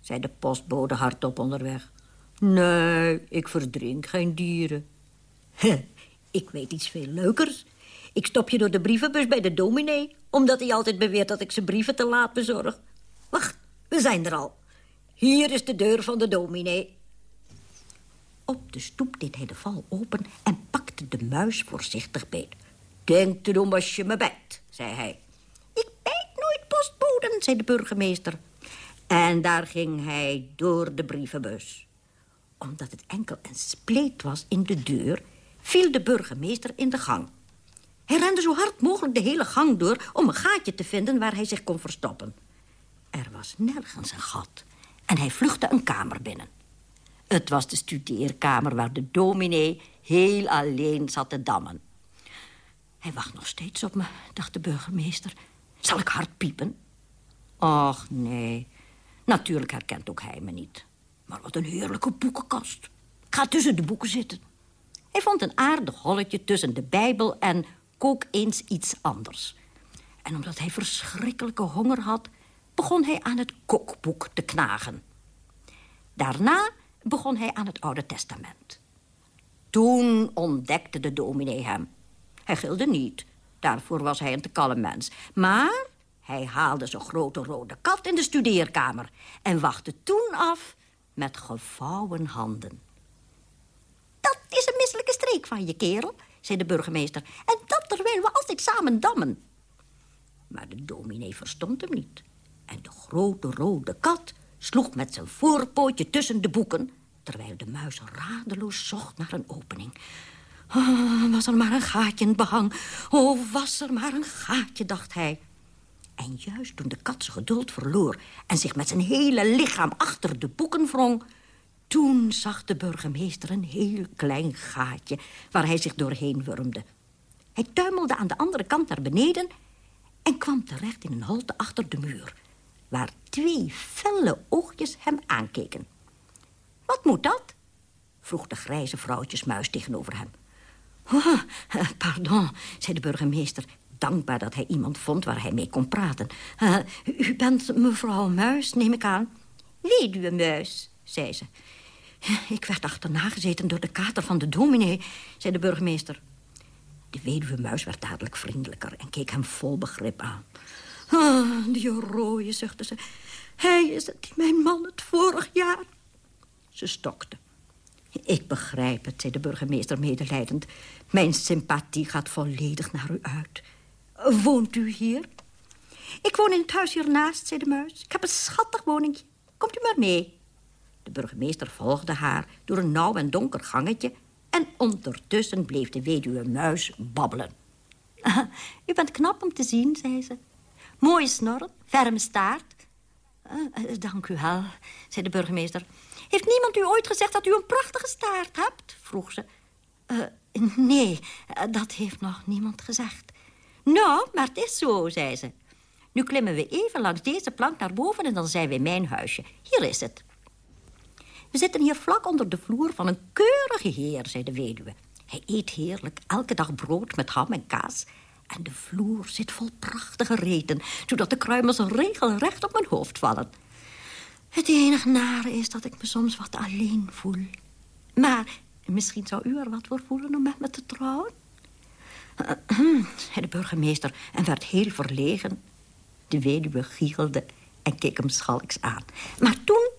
[SPEAKER 12] zei de postbode hardop onderweg. Nee, ik verdrink geen dieren. ik weet iets veel leukers. Ik stop je door de brievenbus bij de dominee... omdat hij altijd beweert dat ik zijn brieven te laat bezorg. Wacht, we zijn er al. Hier is de deur van de dominee. Op de stoep deed hij de val open en pakte de muis voorzichtig beet. Denk doen als je me bijt, zei hij. Zei de burgemeester. En daar ging hij door de brievenbus. Omdat het enkel een spleet was in de deur... viel de burgemeester in de gang. Hij rende zo hard mogelijk de hele gang door... om een gaatje te vinden waar hij zich kon verstoppen. Er was nergens een gat. En hij vluchtte een kamer binnen. Het was de studeerkamer waar de dominee heel alleen zat te dammen. Hij wacht nog steeds op me, dacht de burgemeester. Zal ik hard piepen? Och, nee. Natuurlijk herkent ook hij me niet. Maar wat een heerlijke boekenkast. Ik ga tussen de boeken zitten. Hij vond een aardig holletje tussen de Bijbel en kook eens iets anders. En omdat hij verschrikkelijke honger had... begon hij aan het kookboek te knagen. Daarna begon hij aan het Oude Testament. Toen ontdekte de dominee hem. Hij gilde niet, daarvoor was hij een te kalm mens. Maar hij haalde zijn grote rode kat in de studeerkamer... en wachtte toen af met gevouwen handen. Dat is een misselijke streek van je, kerel, zei de burgemeester. En dat terwijl we altijd samen dammen. Maar de dominee verstond hem niet. En de grote rode kat sloeg met zijn voorpootje tussen de boeken... terwijl de muis radeloos zocht naar een opening. Oh, was er maar een gaatje in het behang. Oh, was er maar een gaatje, dacht hij. En juist toen de kat zijn geduld verloor... en zich met zijn hele lichaam achter de boeken wrong... toen zag de burgemeester een heel klein gaatje... waar hij zich doorheen wurmde. Hij tuimelde aan de andere kant naar beneden... en kwam terecht in een holte achter de muur waar twee felle oogjes hem aankeken. Wat moet dat? vroeg de grijze vrouwtjesmuis tegenover hem. Oh, pardon, zei de burgemeester, dankbaar dat hij iemand vond waar hij mee kon praten. Uh, u bent mevrouw Muis, neem ik aan? Weduwe Muis, zei ze. Ik werd achterna gezeten door de kater van de dominee, zei de burgemeester. De weduwe Muis werd dadelijk vriendelijker en keek hem vol begrip aan. Ah, die rooie, zuchtte ze. Hij is het, mijn man, het vorig jaar. Ze stokte. Ik begrijp het, zei de burgemeester medelijdend. Mijn sympathie gaat volledig naar u uit. Woont u hier? Ik woon in het huis hiernaast, zei de muis. Ik heb een schattig woningje. Komt u maar mee. De burgemeester volgde haar door een nauw en donker gangetje... en ondertussen bleef de weduwe muis babbelen. [laughs] u bent knap om te zien, zei ze. Mooie snorren, ferme staart. Uh, dank u wel, zei de burgemeester. Heeft niemand u ooit gezegd dat u een prachtige staart hebt? vroeg ze. Uh, nee, dat heeft nog niemand gezegd. Nou, maar het is zo, zei ze. Nu klimmen we even langs deze plank naar boven en dan zijn we in mijn huisje. Hier is het. We zitten hier vlak onder de vloer van een keurige heer, zei de weduwe. Hij eet heerlijk, elke dag brood met ham en kaas. En de vloer zit vol prachtige reten, zodat de kruimels regelrecht op mijn hoofd vallen. Het enige nare is dat ik me soms wat alleen voel. Maar misschien zou u er wat voor voelen om met me te trouwen? Zei de burgemeester en werd heel verlegen. De weduwe giechelde en keek hem schalks aan. Maar toen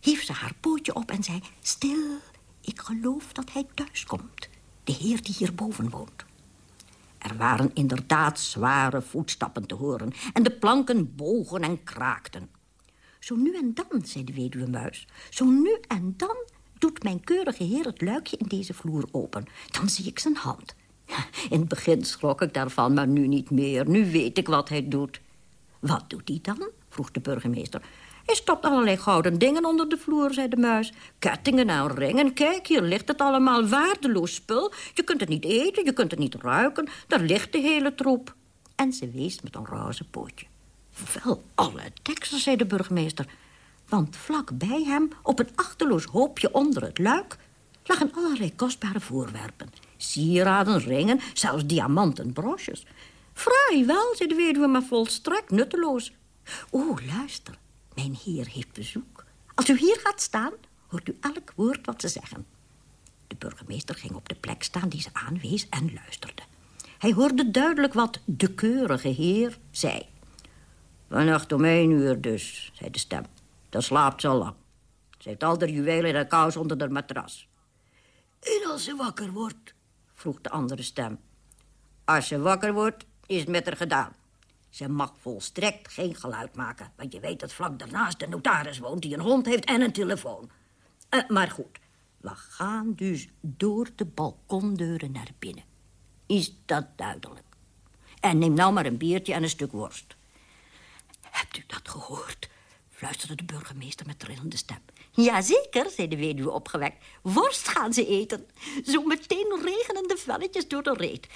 [SPEAKER 12] hief ze haar pootje op en zei... Stil, ik geloof dat hij thuis komt. De heer die hierboven woont. Er waren inderdaad zware voetstappen te horen... en de planken bogen en kraakten. Zo nu en dan, zei de weduwe muis. Zo nu en dan doet mijn keurige heer het luikje in deze vloer open. Dan zie ik zijn hand. In het begin schrok ik daarvan, maar nu niet meer. Nu weet ik wat hij doet. Wat doet hij dan? vroeg de burgemeester. Hij stopt allerlei gouden dingen onder de vloer, zei de muis. Kettingen en ringen. Kijk, hier ligt het allemaal waardeloos spul. Je kunt het niet eten, je kunt het niet ruiken. Daar ligt de hele troep. En ze wees met een roze pootje. Wel, alle teksten, zei de burgemeester. Want vlak bij hem, op een achterloos hoopje onder het luik... lagen allerlei kostbare voorwerpen. Sieraden, ringen, zelfs diamanten broches. Fraai wel, zei de weduwe, maar volstrekt nutteloos. O, luister, mijn heer heeft bezoek. Als u hier gaat staan, hoort u elk woord wat ze zeggen. De burgemeester ging op de plek staan die ze aanwees en luisterde. Hij hoorde duidelijk wat de keurige heer zei. Vannacht om één uur dus, zei de stem. Dan slaapt ze al lang. Ze heeft al de juwelen en kous onder de matras. En als ze wakker wordt, vroeg de andere stem. Als ze wakker wordt, is het met haar gedaan. Ze mag volstrekt geen geluid maken, want je weet dat vlak daarnaast de notaris woont... die een hond heeft en een telefoon. Uh, maar goed, we gaan dus door de balkondeuren naar binnen. Is dat duidelijk? En neem nou maar een biertje en een stuk worst. Hebt u dat gehoord? Fluisterde de burgemeester met trillende stem. Jazeker, zei de weduwe opgewekt. Worst gaan ze eten. Zo meteen regenen de velletjes door de reet.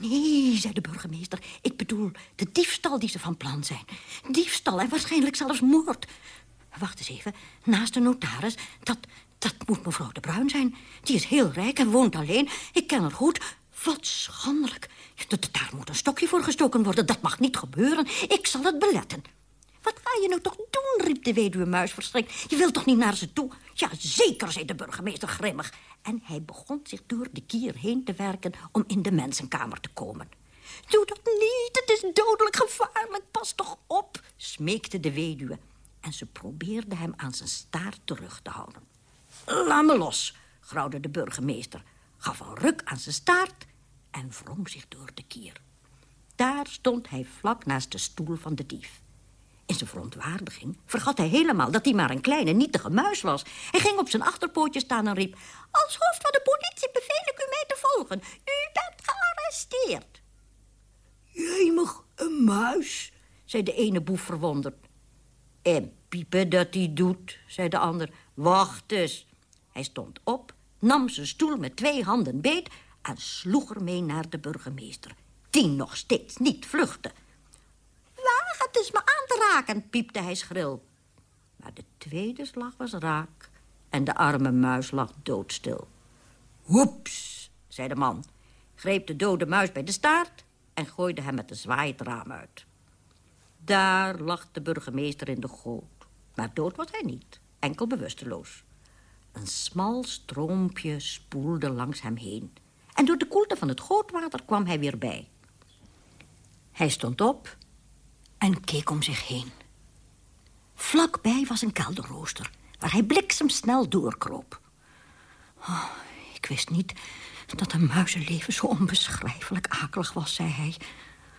[SPEAKER 12] Nee, zei de burgemeester. Ik bedoel de diefstal die ze van plan zijn. Diefstal en waarschijnlijk zelfs moord. Wacht eens even. Naast de notaris, dat, dat moet mevrouw de Bruin zijn. Die is heel rijk en woont alleen. Ik ken haar goed. Wat schandelijk. Daar moet een stokje voor gestoken worden. Dat mag niet gebeuren. Ik zal het beletten. Wat ga je nou toch doen, riep de weduwe muis verschrikt. Je wilt toch niet naar ze toe? Ja, zeker, zei de burgemeester grimmig. En hij begon zich door de kier heen te werken om in de mensenkamer te komen. Doe dat niet, het is dodelijk gevaarlijk, pas toch op, smeekte de weduwe. En ze probeerde hem aan zijn staart terug te houden. Laat me los, grauwde de burgemeester, gaf een ruk aan zijn staart en wrong zich door de kier. Daar stond hij vlak naast de stoel van de dief. In zijn verontwaardiging vergat hij helemaal dat hij maar een kleine nietige muis was. Hij ging op zijn achterpootje staan en riep... Als hoofd van de politie beveel ik u mij te volgen. U bent gearresteerd. Jemig, een muis, zei de ene boef verwonderd. En piepen dat hij doet, zei de ander. Wacht eens. Hij stond op, nam zijn stoel met twee handen beet... en sloeg ermee naar de burgemeester. Die nog steeds niet vluchtte. Het eens me aan te raken, piepte hij schril. Maar de tweede slag was raak En de arme muis lag doodstil. Hoeps, zei de man, greep de dode muis bij de staart... en gooide hem met de zwaai raam uit. Daar lag de burgemeester in de goot. Maar dood was hij niet, enkel bewusteloos. Een smal stroompje spoelde langs hem heen. En door de koelte van het gootwater kwam hij weer bij. Hij stond op en keek om zich heen. Vlakbij was een kelderrooster, waar hij bliksemsnel doorkroop. Oh, ik wist niet dat een muizenleven zo onbeschrijfelijk akelig was, zei hij.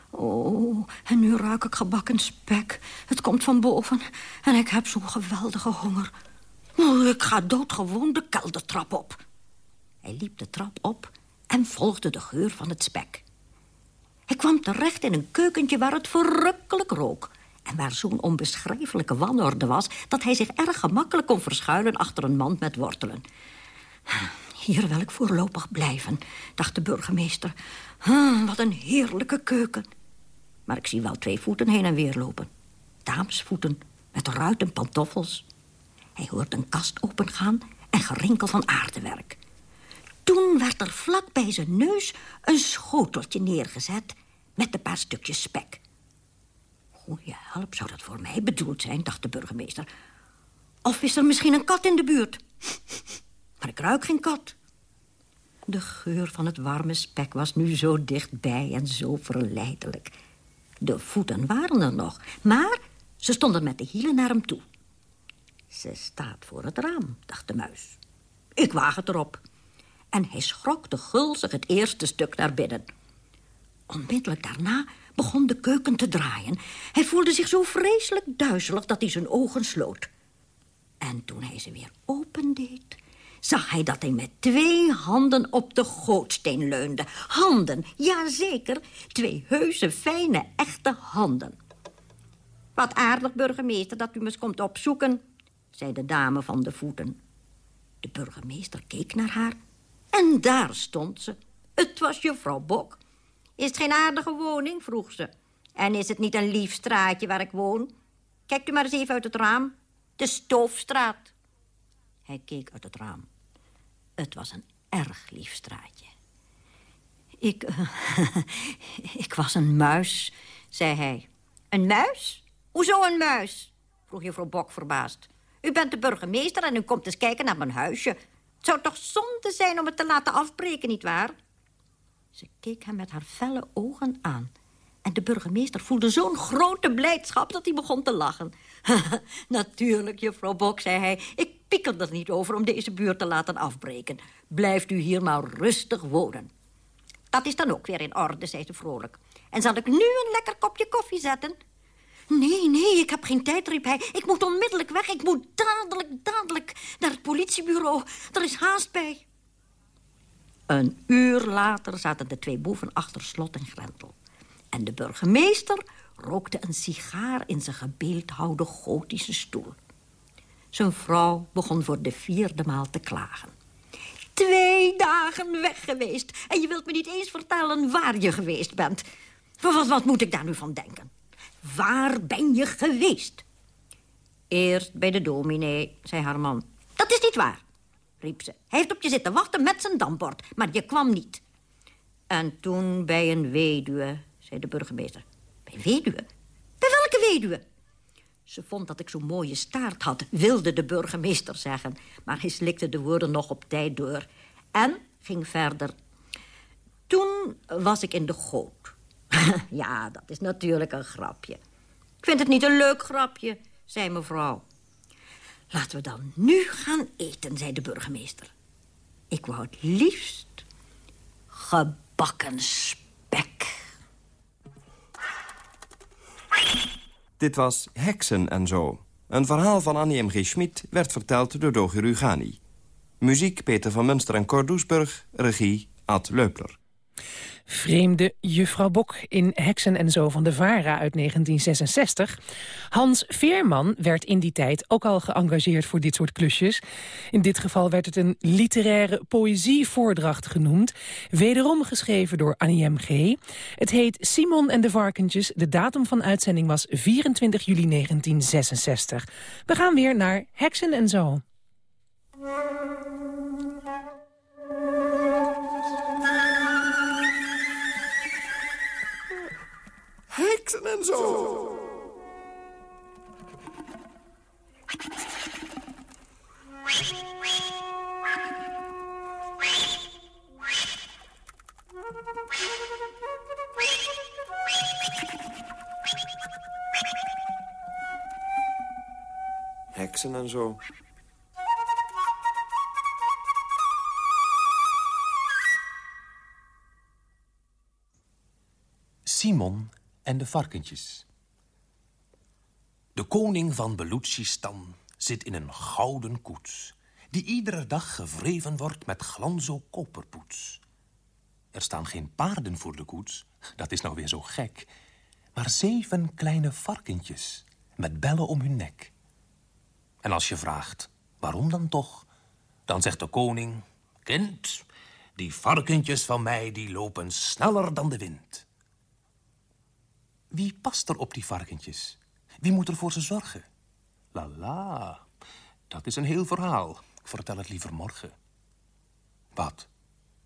[SPEAKER 12] Oh, en nu ruik ik gebakken spek. Het komt van boven en ik heb zo'n geweldige honger. Oh, ik ga doodgewoon de keldertrap op. Hij liep de trap op en volgde de geur van het spek. Hij kwam terecht in een keukentje waar het verrukkelijk rook... en waar zo'n onbeschrijfelijke wanorde was... dat hij zich erg gemakkelijk kon verschuilen achter een mand met wortelen. Hier wil ik voorlopig blijven, dacht de burgemeester. Hm, wat een heerlijke keuken. Maar ik zie wel twee voeten heen en weer lopen. Damesvoeten met ruiten pantoffels. Hij hoort een kast opengaan en gerinkel van aardewerk. Toen werd er vlak bij zijn neus een schoteltje neergezet... met een paar stukjes spek. Goeie help, zou dat voor mij bedoeld zijn, dacht de burgemeester. Of is er misschien een kat in de buurt? Maar ik ruik geen kat. De geur van het warme spek was nu zo dichtbij en zo verleidelijk. De voeten waren er nog, maar ze stonden met de hielen naar hem toe. Ze staat voor het raam, dacht de muis. Ik waag het erop. En hij schrokte gulzig het eerste stuk naar binnen. Onmiddellijk daarna begon de keuken te draaien. Hij voelde zich zo vreselijk duizelig dat hij zijn ogen sloot. En toen hij ze weer opendeed, zag hij dat hij met twee handen op de gootsteen leunde. Handen, ja zeker, twee heuse, fijne, echte handen. Wat aardig, burgemeester, dat u me eens komt opzoeken, zei de dame van de voeten. De burgemeester keek naar haar en daar stond ze. Het was juffrouw Bok. Is het geen aardige woning, vroeg ze. En is het niet een lief straatje waar ik woon? Kijkt u maar eens even uit het raam. De Stoofstraat. Hij keek uit het raam. Het was een erg lief straatje. Ik, uh, [laughs] ik was een muis, zei hij. Een muis? Hoezo een muis? vroeg juffrouw Bok verbaasd. U bent de burgemeester en u komt eens kijken naar mijn huisje. Zou toch zonde zijn om het te laten afbreken, nietwaar? Ze keek hem met haar felle ogen aan. En de burgemeester voelde zo'n grote blijdschap dat hij begon te lachen. [laughs] Natuurlijk, juffrouw Bok, zei hij. Ik piekel er niet over om deze buurt te laten afbreken. Blijft u hier maar rustig wonen. Dat is dan ook weer in orde, zei ze vrolijk. En zal ik nu een lekker kopje koffie zetten? Nee, nee, ik heb geen tijd, riep hij. Ik moet onmiddellijk weg. Ik moet dadelijk, dadelijk naar het politiebureau. Er is haast bij. Een uur later zaten de twee boeven achter slot en grendel. En de burgemeester rookte een sigaar in zijn gebeeldhouwde gotische stoel. Zijn vrouw begon voor de vierde maal te klagen. Twee dagen weg geweest en je wilt me niet eens vertellen waar je geweest bent. Wat, wat moet ik daar nu van denken? Waar ben je geweest? Eerst bij de dominee, zei haar man. Dat is niet waar, riep ze. Hij heeft op je zitten wachten met zijn dambord, maar je kwam niet. En toen bij een weduwe, zei de burgemeester. Bij weduwe? Bij welke weduwe? Ze vond dat ik zo'n mooie staart had, wilde de burgemeester zeggen. Maar hij slikte de woorden nog op tijd door. En ging verder. Toen was ik in de goot. [laughs] ja, dat is natuurlijk een grapje. Ik vind het niet een leuk grapje, zei mevrouw. Laten we dan nu gaan eten, zei de burgemeester. Ik wou het liefst gebakken spek.
[SPEAKER 13] Dit was Heksen en Zo. Een verhaal van Annie M. G. Schmid werd verteld door Dogi Rugani. Muziek Peter van Munster en Cor Doesburg. Regie Ad Leupler.
[SPEAKER 4] Vreemde juffrouw Bok in Heksen en Zo van de Vara uit 1966. Hans Veerman werd in die tijd ook al geëngageerd voor dit soort klusjes. In dit geval werd het een literaire poëzievoordracht genoemd. Wederom geschreven door Annie M.G. Het heet Simon en de Varkentjes. De datum van uitzending was 24 juli 1966. We gaan weer naar Heksen en Zo.
[SPEAKER 5] Heksen en zo. Heksen en zo.
[SPEAKER 14] Simon en de varkentjes. De koning van Beloetschistan zit in een gouden koets... die iedere dag gevreven wordt met glanzo koperpoets. Er staan geen paarden voor de koets, dat is nou weer zo gek... maar zeven kleine varkentjes met bellen om hun nek. En als je vraagt, waarom dan toch? Dan zegt de koning, kind, die varkentjes van mij die lopen sneller dan de wind. Wie past er op die varkentjes? Wie moet er voor ze zorgen? La la, dat is een heel verhaal. Ik vertel het liever morgen. Wat?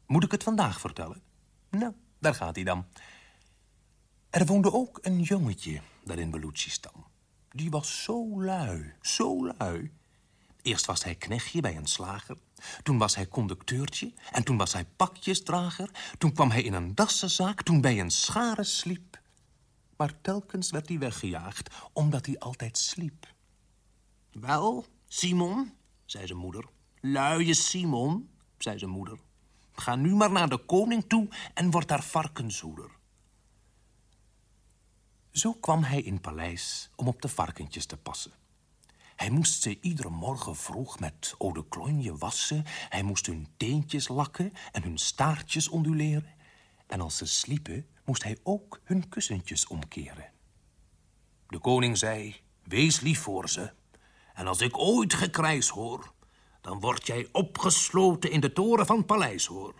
[SPEAKER 14] Moet ik het vandaag vertellen? Nou, daar gaat hij dan. Er woonde ook een jongetje daar in Beloetschistan. Die was zo lui, zo lui. Eerst was hij knechtje bij een slager. Toen was hij conducteurtje. En toen was hij pakjesdrager. Toen kwam hij in een dassenzaak. Toen bij een schare sliep. Maar telkens werd hij weggejaagd, omdat hij altijd sliep. Wel, Simon, zei zijn moeder. Luie Simon, zei zijn moeder. Ga nu maar naar de koning toe en word daar varkenshoeder. Zo kwam hij in paleis om op de varkentjes te passen. Hij moest ze iedere morgen vroeg met eau de wassen. Hij moest hun teentjes lakken en hun staartjes onduleren. En als ze sliepen, moest hij ook hun kussentjes omkeren. De koning zei, wees lief voor ze. En als ik ooit gekrijs hoor, dan word jij opgesloten in de toren van het paleis, hoor.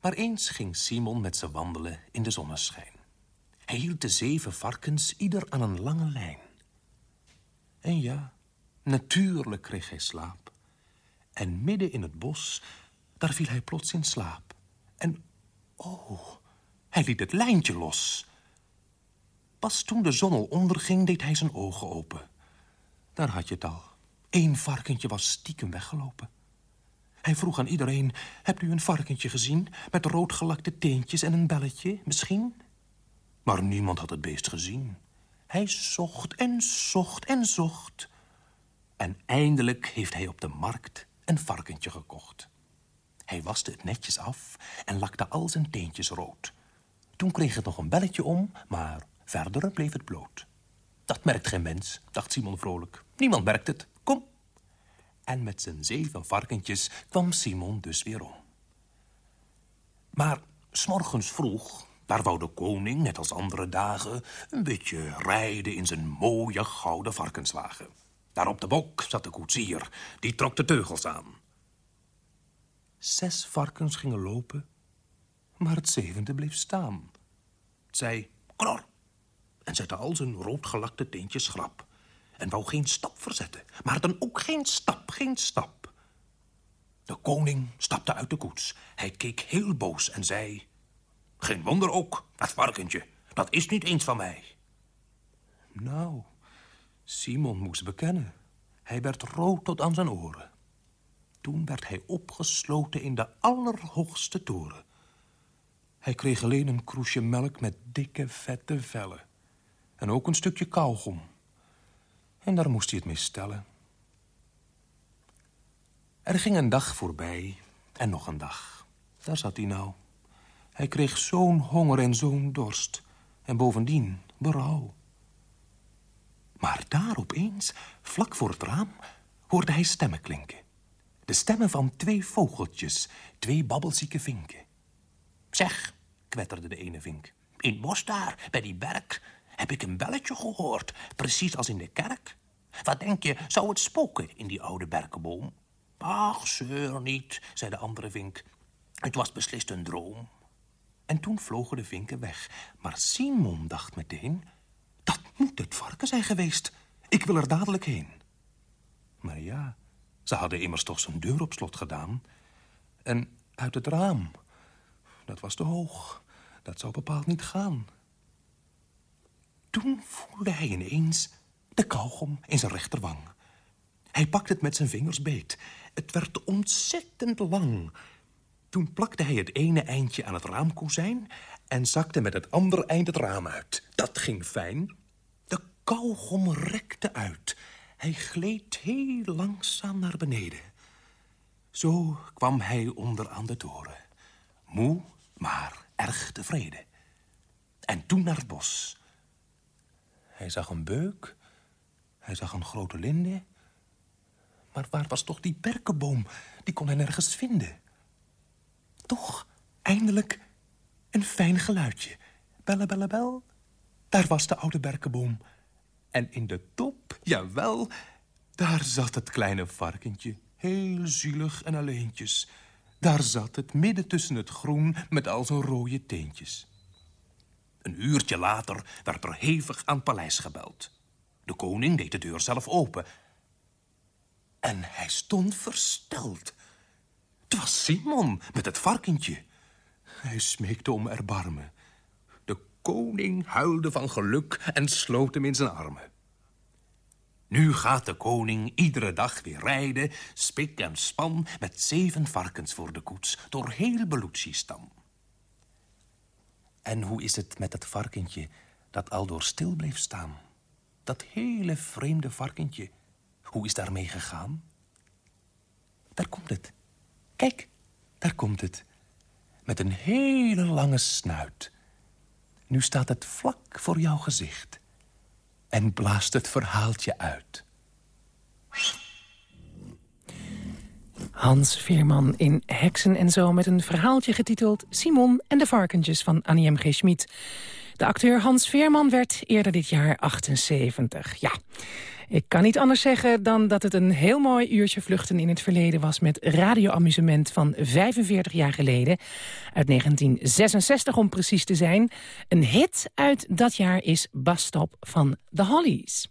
[SPEAKER 14] Maar eens ging Simon met ze wandelen in de zonneschijn. Hij hield de zeven varkens ieder aan een lange lijn. En ja, natuurlijk kreeg hij slaap. En midden in het bos, daar viel hij plots in slaap. Oh, hij liet het lijntje los. Pas toen de zon al onderging, deed hij zijn ogen open. Daar had je het al. Eén varkentje was stiekem weggelopen. Hij vroeg aan iedereen, hebt u een varkentje gezien? Met roodgelakte teentjes en een belletje, misschien? Maar niemand had het beest gezien. Hij zocht en zocht en zocht. En eindelijk heeft hij op de markt een varkentje gekocht. Hij waste het netjes af en lakte al zijn teentjes rood. Toen kreeg het nog een belletje om, maar verder bleef het bloot. Dat merkt geen mens, dacht Simon vrolijk. Niemand merkt het. Kom. En met zijn zeven varkentjes kwam Simon dus weer om. Maar s'morgens vroeg, daar wou de koning, net als andere dagen... een beetje rijden in zijn mooie gouden varkenswagen. Daar op de bok zat de koetsier, die trok de teugels aan. Zes varkens gingen lopen, maar het zevende bleef staan. Het zei knor en zette al zijn roodgelakte teentjes schrap. En wou geen stap verzetten, maar dan ook geen stap, geen stap. De koning stapte uit de koets. Hij keek heel boos en zei... Geen wonder ook, dat varkentje. Dat is niet eens van mij. Nou, Simon moest bekennen. Hij werd rood tot aan zijn oren. Toen werd hij opgesloten in de allerhoogste toren. Hij kreeg alleen een kroesje melk met dikke, vette vellen. En ook een stukje kauwgom. En daar moest hij het mee stellen. Er ging een dag voorbij en nog een dag. Daar zat hij nou. Hij kreeg zo'n honger en zo'n dorst. En bovendien berouw. Maar daar opeens, vlak voor het raam, hoorde hij stemmen klinken. De stemmen van twee vogeltjes, twee babbelzieke vinken. Zeg, kwetterde de ene vink, in bos daar, bij die berk, heb ik een belletje gehoord, precies als in de kerk. Wat denk je, zou het spoken in die oude berkenboom? Ach, zeur niet, zei de andere vink. Het was beslist een droom. En toen vlogen de vinken weg. Maar Simon dacht meteen... dat moet het varken zijn geweest. Ik wil er dadelijk heen. Maar ja, ze hadden immers toch zijn deur op slot gedaan. En uit het raam. Dat was te hoog. Dat zou bepaald niet gaan. Toen voelde hij ineens de kauwgom in zijn rechterwang. Hij pakte het met zijn vingers beet. Het werd ontzettend lang. Toen plakte hij het ene eindje aan het raamkozijn... en zakte met het andere eind het raam uit. Dat ging fijn. De kauwgom rekte uit. Hij gleed heel langzaam naar beneden. Zo kwam hij onder aan de toren. Moe, maar erg tevreden. En toen naar het bos. Hij zag een beuk. Hij zag een grote linde. Maar waar was toch die berkenboom? Die kon hij nergens vinden. Toch, eindelijk, een fijn geluidje. Belle, belle, bel. Daar was de oude berkenboom. En in de top, jawel, daar zat het kleine varkentje. Heel zielig en alleentjes. Daar zat het midden tussen het groen met al zijn rode teentjes. Een uurtje later werd er hevig aan het paleis gebeld. De koning deed de deur zelf open. En hij stond versteld. Het was Simon met het varkentje. Hij smeekte om erbarmen. Koning huilde van geluk en sloot hem in zijn armen. Nu gaat de koning iedere dag weer rijden, spik en span... met zeven varkens voor de koets, door heel Belucci-stam. En hoe is het met het varkentje dat al door stil bleef staan? Dat hele vreemde varkentje, hoe is daarmee gegaan? Daar komt het. Kijk, daar komt het. Met een hele lange snuit. Nu staat het vlak voor jouw gezicht. En blaast het verhaaltje uit.
[SPEAKER 15] Hans Veerman in Heksen en Zo met een verhaaltje getiteld... Simon en de varkentjes van Annie M. G. Schmid. De acteur Hans Veerman werd eerder dit jaar 78. Ja, ik kan niet anders zeggen dan dat het een heel mooi uurtje vluchten in het verleden was... met radioamusement van 45 jaar geleden. Uit 1966 om precies te zijn. Een hit uit dat jaar is Bastop van The Hollies.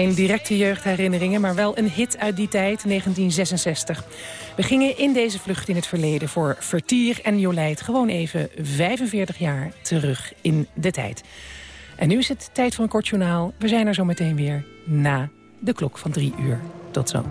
[SPEAKER 15] Geen directe jeugdherinneringen, maar wel een hit uit die tijd, 1966.
[SPEAKER 4] We gingen in deze vlucht in het verleden voor Vertier en Jolijt... gewoon even 45 jaar terug in de tijd. En nu is het tijd voor een kort journaal. We zijn er zo meteen weer na de klok van drie uur. Tot zo.